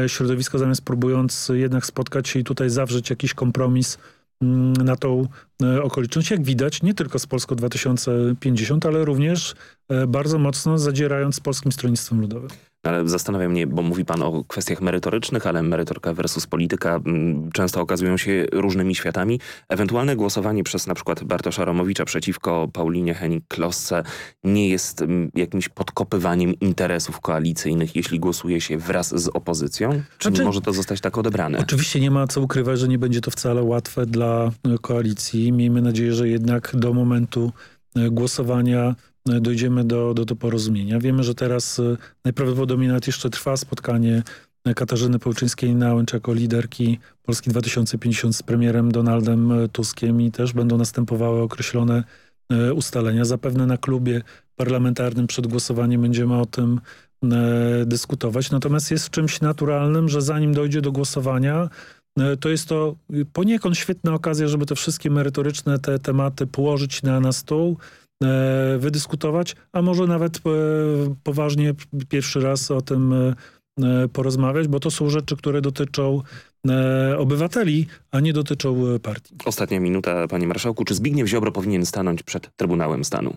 środowisko, zamiast próbując jednak spotkać się i tutaj zawrzeć jakiś kompromis na tą okoliczność, jak widać, nie tylko z Polską 2050, ale również bardzo mocno zadzierając z Polskim Stronnictwem Ludowym. Ale zastanawia mnie, bo mówi pan o kwestiach merytorycznych, ale merytoryka versus polityka często okazują się różnymi światami. Ewentualne głosowanie przez na przykład Bartosza Romowicza przeciwko Paulinie Henik-Klossce nie jest jakimś podkopywaniem interesów koalicyjnych, jeśli głosuje się wraz z opozycją? Czy znaczy, może to zostać tak odebrane? Oczywiście nie ma co ukrywać, że nie będzie to wcale łatwe dla koalicji. Miejmy nadzieję, że jednak do momentu głosowania dojdziemy do, do, do porozumienia. Wiemy, że teraz e, najprawdopodobniej nawet jeszcze trwa spotkanie Katarzyny Pełczyńskiej-Nałęcz jako liderki Polski 2050 z premierem Donaldem e, Tuskiem i też będą następowały określone e, ustalenia. Zapewne na klubie parlamentarnym przed głosowaniem będziemy o tym dyskutować. Natomiast jest czymś naturalnym, że zanim dojdzie do głosowania, to jest to poniekąd świetna okazja, żeby te wszystkie merytoryczne te tematy położyć na, na stół, E, wydyskutować, a może nawet e, poważnie pierwszy raz o tym e, porozmawiać, bo to są rzeczy, które dotyczą obywateli, a nie dotyczą partii. Ostatnia minuta, panie marszałku. Czy Zbigniew Ziobro powinien stanąć przed Trybunałem Stanu?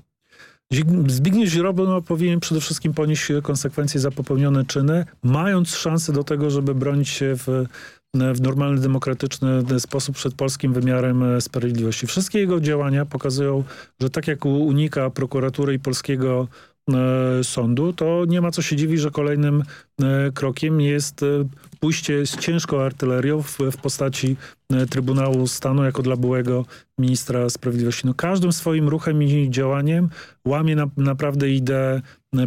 Zbigniew Ziobro no, powinien przede wszystkim ponieść konsekwencje za popełnione czyny, mając szansę do tego, żeby bronić się w w normalny, demokratyczny sposób przed polskim wymiarem e, sprawiedliwości. Wszystkie jego działania pokazują, że tak jak unika prokuratury i polskiego e, sądu, to nie ma co się dziwić, że kolejnym e, krokiem jest pójście z ciężką artylerią w, w postaci Trybunału Stanu jako dla byłego ministra sprawiedliwości. No, każdym swoim ruchem i działaniem łamie na, naprawdę ideę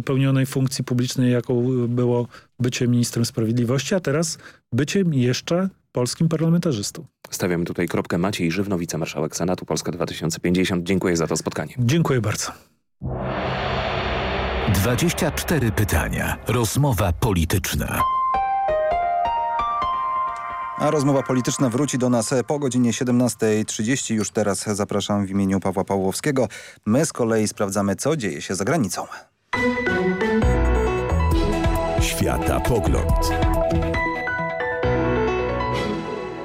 pełnionej funkcji publicznej, jaką było bycie ministrem sprawiedliwości, a teraz bycie jeszcze polskim parlamentarzystą. Stawiamy tutaj kropkę. Maciej Żywno, wicemarszałek Senatu Polska 2050. Dziękuję za to spotkanie. Dziękuję bardzo. 24 pytania. Rozmowa polityczna. A rozmowa polityczna wróci do nas po godzinie 17.30. Już teraz zapraszam w imieniu Pawła Pawłowskiego. My z kolei sprawdzamy, co dzieje się za granicą. Świata Pogląd.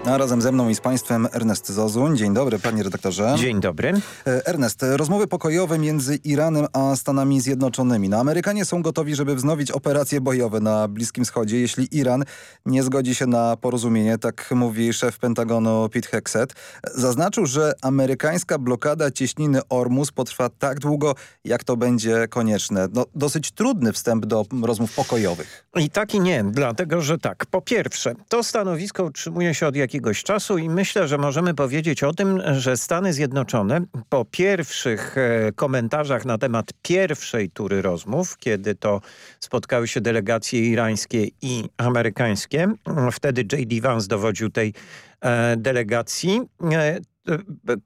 A razem ze mną i z Państwem Ernest Zozuń. Dzień dobry, panie redaktorze. Dzień dobry. E, Ernest, rozmowy pokojowe między Iranem a Stanami Zjednoczonymi. No, Amerykanie są gotowi, żeby wznowić operacje bojowe na Bliskim Wschodzie, jeśli Iran nie zgodzi się na porozumienie, tak mówi szef Pentagonu Pete Hexet. Zaznaczył, że amerykańska blokada cieśniny Ormus potrwa tak długo, jak to będzie konieczne. No, dosyć trudny wstęp do rozmów pokojowych. I tak i nie, dlatego że tak. Po pierwsze, to stanowisko utrzymuje się od jakiegoś jakiegoś czasu i myślę, że możemy powiedzieć o tym, że Stany Zjednoczone po pierwszych e, komentarzach na temat pierwszej tury rozmów, kiedy to spotkały się delegacje irańskie i amerykańskie, wtedy J.D. Vance dowodził tej e, delegacji, e,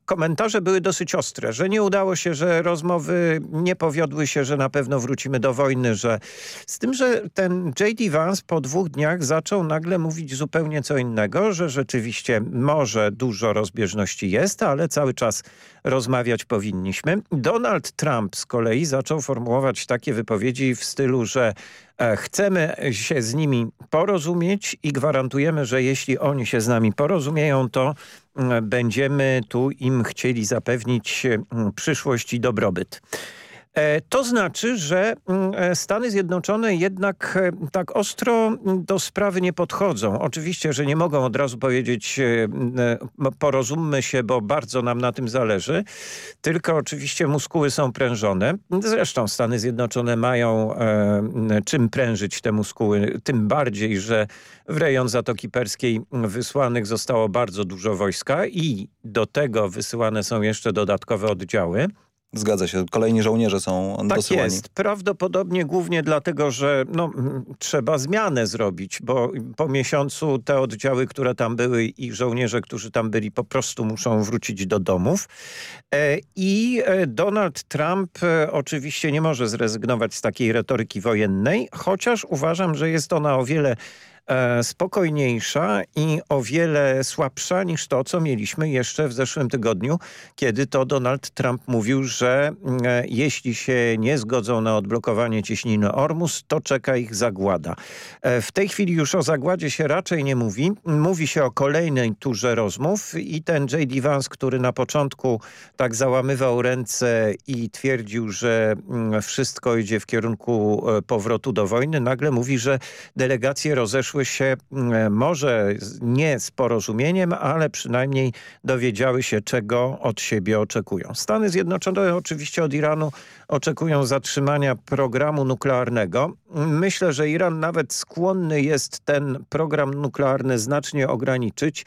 komentarze były dosyć ostre, że nie udało się, że rozmowy nie powiodły się, że na pewno wrócimy do wojny, że z tym, że ten J.D. Vance po dwóch dniach zaczął nagle mówić zupełnie co innego, że rzeczywiście może dużo rozbieżności jest, ale cały czas rozmawiać powinniśmy. Donald Trump z kolei zaczął formułować takie wypowiedzi w stylu, że e, chcemy się z nimi porozumieć i gwarantujemy, że jeśli oni się z nami porozumieją, to będziemy tu im chcieli zapewnić przyszłość i dobrobyt. E, to znaczy, że mm, e, Stany Zjednoczone jednak e, tak ostro mm, do sprawy nie podchodzą. Oczywiście, że nie mogą od razu powiedzieć porozummy się, bo bardzo nam na tym zależy, tylko oczywiście muskuły są prężone. Zresztą Stany Zjednoczone mają czym prężyć te muskuły, tym bardziej, że w rejon Zatoki Perskiej wysłanych zostało bardzo dużo wojska i do tego wysyłane są jeszcze dodatkowe oddziały. Zgadza się. Kolejni żołnierze są tak dosyłani. jest. Prawdopodobnie głównie dlatego, że no, trzeba zmianę zrobić, bo po miesiącu te oddziały, które tam były i żołnierze, którzy tam byli po prostu muszą wrócić do domów. E, I e, Donald Trump e, oczywiście nie może zrezygnować z takiej retoryki wojennej, chociaż uważam, że jest ona o wiele spokojniejsza i o wiele słabsza niż to, co mieliśmy jeszcze w zeszłym tygodniu, kiedy to Donald Trump mówił, że e, jeśli się nie zgodzą na odblokowanie cieśniny Ormus, to czeka ich zagłada. E, w tej chwili już o zagładzie się raczej nie mówi. Mówi się o kolejnej turze rozmów i ten J.D. Vance, który na początku tak załamywał ręce i twierdził, że mm, wszystko idzie w kierunku powrotu do wojny, nagle mówi, że delegacje rozeszły rozeszły się mm, może nie z porozumieniem, ale przynajmniej dowiedziały się, czego od siebie oczekują. Stany Zjednoczone oczywiście od Iranu oczekują zatrzymania programu nuklearnego. Myślę, że Iran nawet skłonny jest ten program nuklearny znacznie ograniczyć,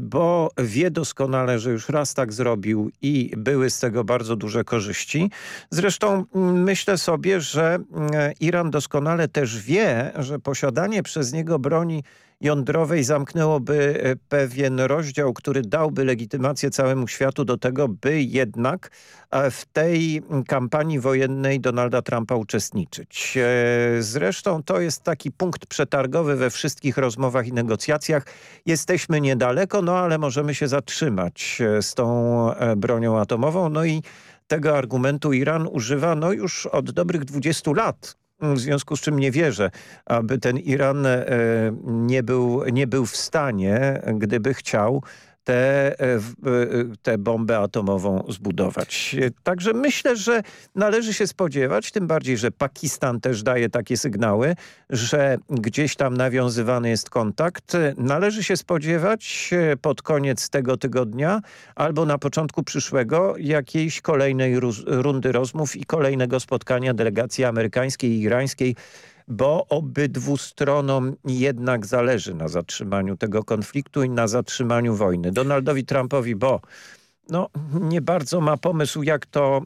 bo wie doskonale, że już raz tak zrobił i były z tego bardzo duże korzyści. Zresztą mm, myślę sobie, że mm, Iran doskonale też wie, że posiadanie przez niego broni jądrowej zamknęłoby e, pewien rozdział, który dałby legitymację całemu światu do tego, by jednak e, w tej kampanii wojennej Donalda Trumpa uczestniczyć. E, zresztą to jest taki punkt przetargowy we wszystkich rozmowach i negocjacjach. Jesteśmy niedaleko, no ale możemy się zatrzymać z tą bronią atomową. No i tego argumentu Iran używa no już od dobrych 20 lat w związku z czym nie wierzę, aby ten Iran e, nie był, nie był w stanie, gdyby chciał, tę e, e, tę bombę atomową zbudować. Także myślę, że należy się spodziewać, tym bardziej, że Pakistan też daje takie sygnały, że gdzieś tam nawiązywany jest kontakt. Należy się spodziewać e, pod koniec tego tygodnia albo na początku przyszłego jakiejś kolejnej rundy rozmów i kolejnego spotkania delegacji amerykańskiej i irańskiej bo obydwu stronom jednak zależy na zatrzymaniu tego konfliktu i na zatrzymaniu wojny. Donaldowi Trumpowi, bo no, nie bardzo ma pomysł, jak to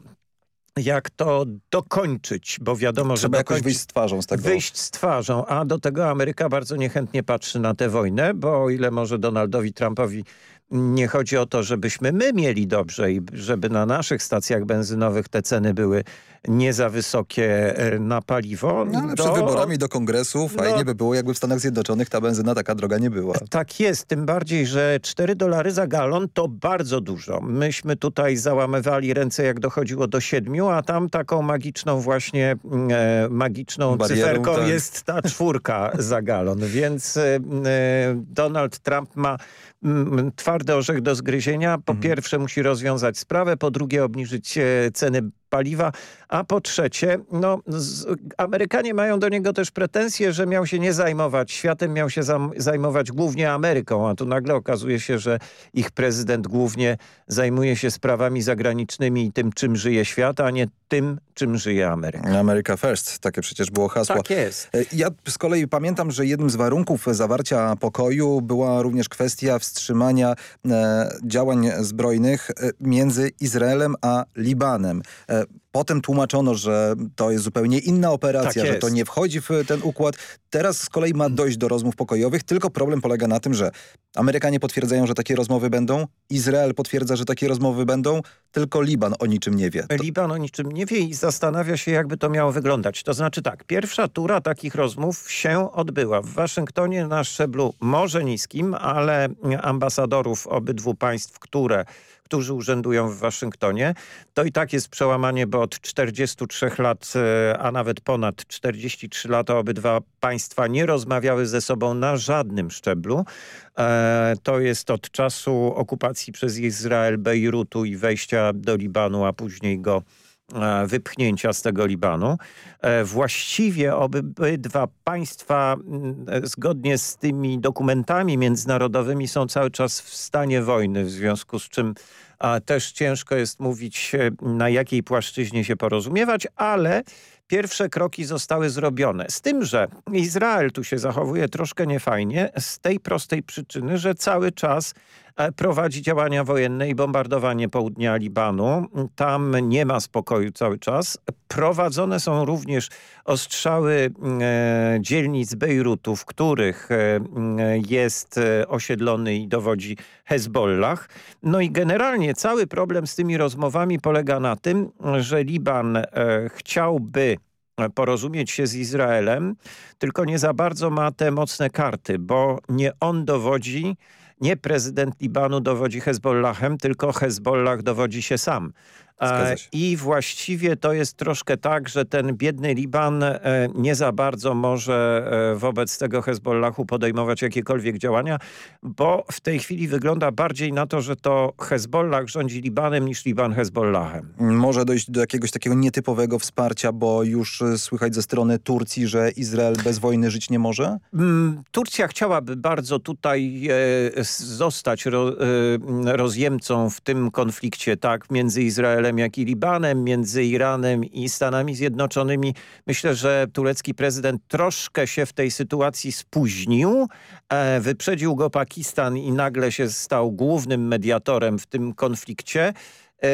jak to dokończyć, bo wiadomo, Trzeba że jakoś wyjść z twarzą z tego. Wyjść z twarzą, a do tego Ameryka bardzo niechętnie patrzy na tę wojnę, bo o ile może Donaldowi Trumpowi nie chodzi o to, żebyśmy my mieli dobrze i żeby na naszych stacjach benzynowych te ceny były nie za wysokie e, na paliwo. No, ale przed wyborami do kongresu fajnie no, by było, jakby w Stanach Zjednoczonych ta benzyna taka droga nie była. Tak jest, tym bardziej, że 4 dolary za galon to bardzo dużo. Myśmy tutaj załamywali ręce, jak dochodziło do 7, a tam taką magiczną właśnie, mm, e, magiczną Barierą, cyferką tak. jest ta czwórka za galon, więc e, e Donald Trump ma twardy orzech do zgryzienia. Po mhm. pierwsze musi rozwiązać sprawę, po drugie obniżyć e, ceny paliwa, a po trzecie, no, z, Amerykanie mają do niego też pretensje, że miał się nie zajmować światem, miał się zajmować głównie Ameryką, a tu nagle okazuje się, że ich prezydent głównie zajmuje się sprawami zagranicznymi i tym, czym żyje świat, a nie tym, czym żyje Ameryka. America First, takie przecież było hasło. Tak jest. E, ja z kolei pamiętam, że jednym z warunków zawarcia pokoju była również kwestia wstrzymania e, działań zbrojnych e, między Izraelem a Libanem. E, Potem tłumaczono, że to jest zupełnie inna operacja, tak że to nie wchodzi w ten układ. Teraz z kolei ma dojść do rozmów pokojowych, tylko problem polega na tym, że Amerykanie potwierdzają, że takie rozmowy będą, Izrael potwierdza, że takie rozmowy będą, tylko Liban o niczym nie wie. To... Liban o niczym nie wie i zastanawia się, jakby to miało wyglądać. To znaczy tak, pierwsza tura takich rozmów się odbyła w Waszyngtonie na szczeblu może niskim, ale ambasadorów obydwu państw, które którzy urzędują w Waszyngtonie. To i tak jest przełamanie, bo od 43 lat, e, a nawet ponad 43 lata obydwa państwa nie rozmawiały ze sobą na żadnym szczeblu. E, to jest od czasu okupacji przez Izrael Bejrutu i wejścia do Libanu, a później go wypchnięcia z tego Libanu. E, właściwie obydwa państwa zgodnie z tymi dokumentami międzynarodowymi są cały czas w stanie wojny, w związku z czym też ciężko jest mówić na jakiej płaszczyźnie się porozumiewać, ale pierwsze kroki zostały zrobione. Z tym, że Izrael tu się zachowuje troszkę niefajnie z tej prostej przyczyny, że cały czas e, prowadzi działania wojenne i bombardowanie południa Libanu. Tam nie ma spokoju cały czas. Prowadzone są również ostrzały e, dzielnic Bejrutu, w których e, jest e, osiedlony i dowodzi Hezbollah. No i generalnie cały problem z tymi rozmowami polega na tym, że Liban e, chciałby porozumieć się z Izraelem, tylko nie za bardzo ma te mocne karty, bo nie on dowodzi, nie prezydent Libanu dowodzi Hezbollahem, tylko Hezbollah dowodzi się sam. I właściwie to jest troszkę tak, że ten biedny Liban e, nie za bardzo może e, wobec tego Hezbollahu podejmować jakiekolwiek działania, bo w tej chwili wygląda bardziej na to, że to Hezbollah rządzi Libanem niż Liban Hezbollahem. Może dojść do jakiegoś takiego nietypowego wsparcia, bo już e, słychać ze strony Turcji, że Izrael bez wojny żyć nie może? Mm, Turcja chciałaby bardzo tutaj zostać rozjemcą w tym konflikcie tak między Izraelem Izraelem, jak i Libanem, między Iranem i Stanami Zjednoczonymi. Myślę, że turecki prezydent troszkę się w tej sytuacji spóźnił. E, wyprzedził go Pakistan i nagle się stał głównym mediatorem w tym konflikcie. E,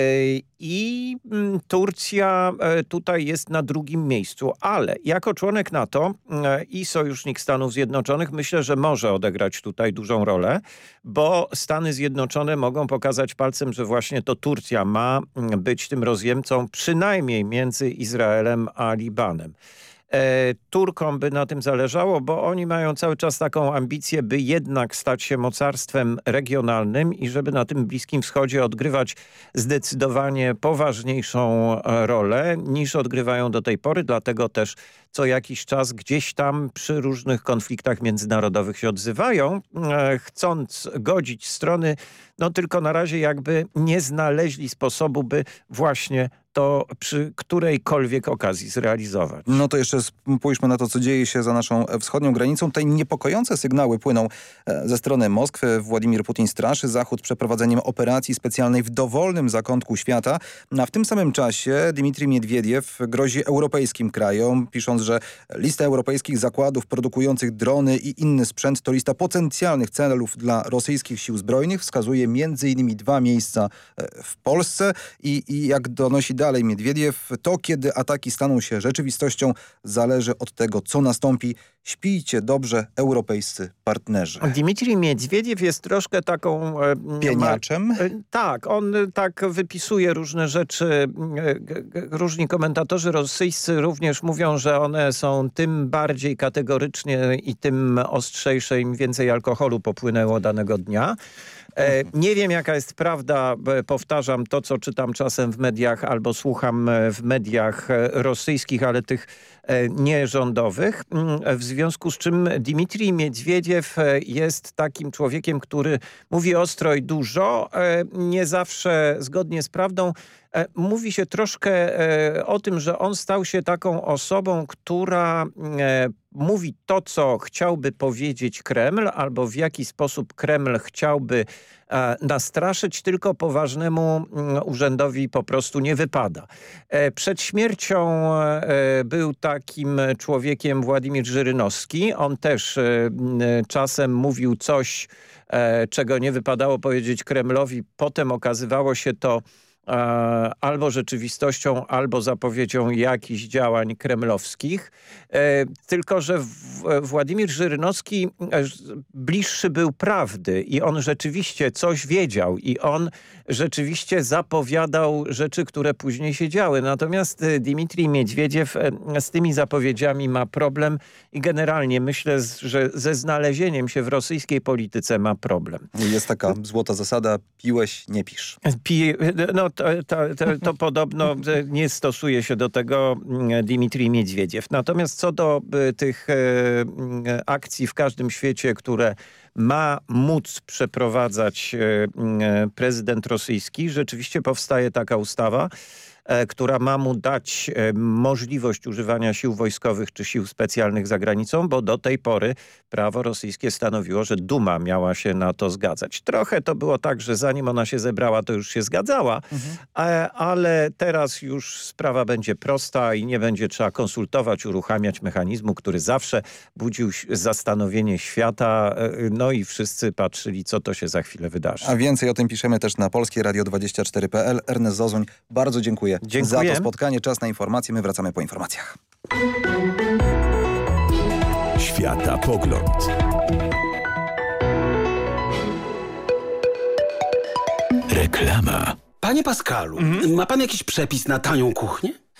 I mm, Turcja e, tutaj jest na drugim miejscu, ale jako członek NATO e, i sojusznik Stanów Zjednoczonych myślę, że może odegrać tutaj dużą rolę, bo Stany Zjednoczone mogą pokazać palcem, że właśnie to Turcja ma mm, być tym rozjemcą przynajmniej między Izraelem a Libanem. E, Turkom by na tym zależało, bo oni mają cały czas taką ambicję, by jednak stać się mocarstwem regionalnym i żeby na tym Bliskim Wschodzie odgrywać zdecydowanie poważniejszą e, rolę niż odgrywają do tej pory. Dlatego też co jakiś czas gdzieś tam przy różnych konfliktach międzynarodowych się odzywają, e, chcąc godzić strony, no tylko na razie jakby nie znaleźli sposobu, by właśnie to przy którejkolwiek okazji zrealizować. No to jeszcze spójrzmy na to, co dzieje się za naszą wschodnią granicą. Tutaj niepokojące sygnały płyną e, ze strony Moskwy. Władimir Putin straszy Zachód przeprowadzeniem operacji specjalnej w dowolnym zakątku świata. A w tym samym czasie Dmitrij Miedwiediew grozi europejskim krajom, pisząc, że lista europejskich zakładów produkujących drony i inny sprzęt to lista potencjalnych celów dla rosyjskich sił zbrojnych. Wskazuje m.in. dwa miejsca e, w Polsce i, i jak donosi dalej Miedwiediew, to kiedy ataki staną się rzeczywistością zależy od tego, co nastąpi. Śpijcie dobrze, europejscy partnerzy. Dmitrij Miedwiediew jest troszkę taką... E, Pieniaczem? E, tak, on tak wypisuje różne rzeczy. E, różni komentatorzy rosyjscy również mówią, że one są tym bardziej kategorycznie i tym ostrzejsze, im więcej alkoholu popłynęło danego dnia. E, nie wiem jaka jest prawda, powtarzam to co czytam czasem w mediach albo słucham e, w mediach e, rosyjskich, ale tych nierządowych. Mm, w związku z czym Dmitrij Miedwiediew jest takim człowiekiem, który mówi ostro i dużo, nie zawsze zgodnie z prawdą. Mówi się troszkę o tym, że on stał się taką osobą, która mówi to, co chciałby powiedzieć Kreml, albo w jaki sposób Kreml chciałby e, nastraszyć, tylko poważnemu mm, urzędowi po prostu nie wypada. E, przed śmiercią e, był takim człowiekiem Władimir Żyrynowski. On też czasem mówił coś, czego nie wypadało powiedzieć Kremlowi. Potem okazywało się to E, albo rzeczywistością, albo zapowiedzią jakichś działań kremlowskich. E, tylko, że Władimir Żyrynowski e, bliższy był prawdy i on rzeczywiście coś wiedział i on rzeczywiście zapowiadał rzeczy, które później się działy. Natomiast Dmitrij Miedwiediew z tymi zapowiedziami ma problem i generalnie myślę, że ze znalezieniem się w rosyjskiej polityce ma problem. Jest taka złota zasada, piłeś, nie pisz. Pi no to, to, to, to podobno nie stosuje się do tego Dmitrij Miedwiediew. Natomiast co do y, tych akcji w każdym świecie, które ma móc przeprowadzać e, mm, prezydent rosyjski, rzeczywiście powstaje taka ustawa, e, która ma mu dać e, możliwość używania sił wojskowych czy sił specjalnych za granicą, bo do tej pory prawo rosyjskie stanowiło, że Duma miała się na to zgadzać. Trochę to było tak, że zanim ona się zebrała, to już się zgadzała, e, ale teraz już sprawa będzie prosta i nie będzie trzeba konsultować, uruchamiać mechanizmu, który zawsze budził zastanowienie świata, e, no i wszyscy patrzyli, co to się za chwilę wydarzy. A więcej o tym piszemy też na Polskie Radio 24.pl. Ernest Zozuń, bardzo dziękuję, Dziękuję. za to spotkanie. Czas na informacje. My wracamy po informacjach. Światapogląd. Reklama. Panie Pascalu, ma pan jakiś przepis na tanią kuchnię?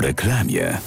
Reklamie.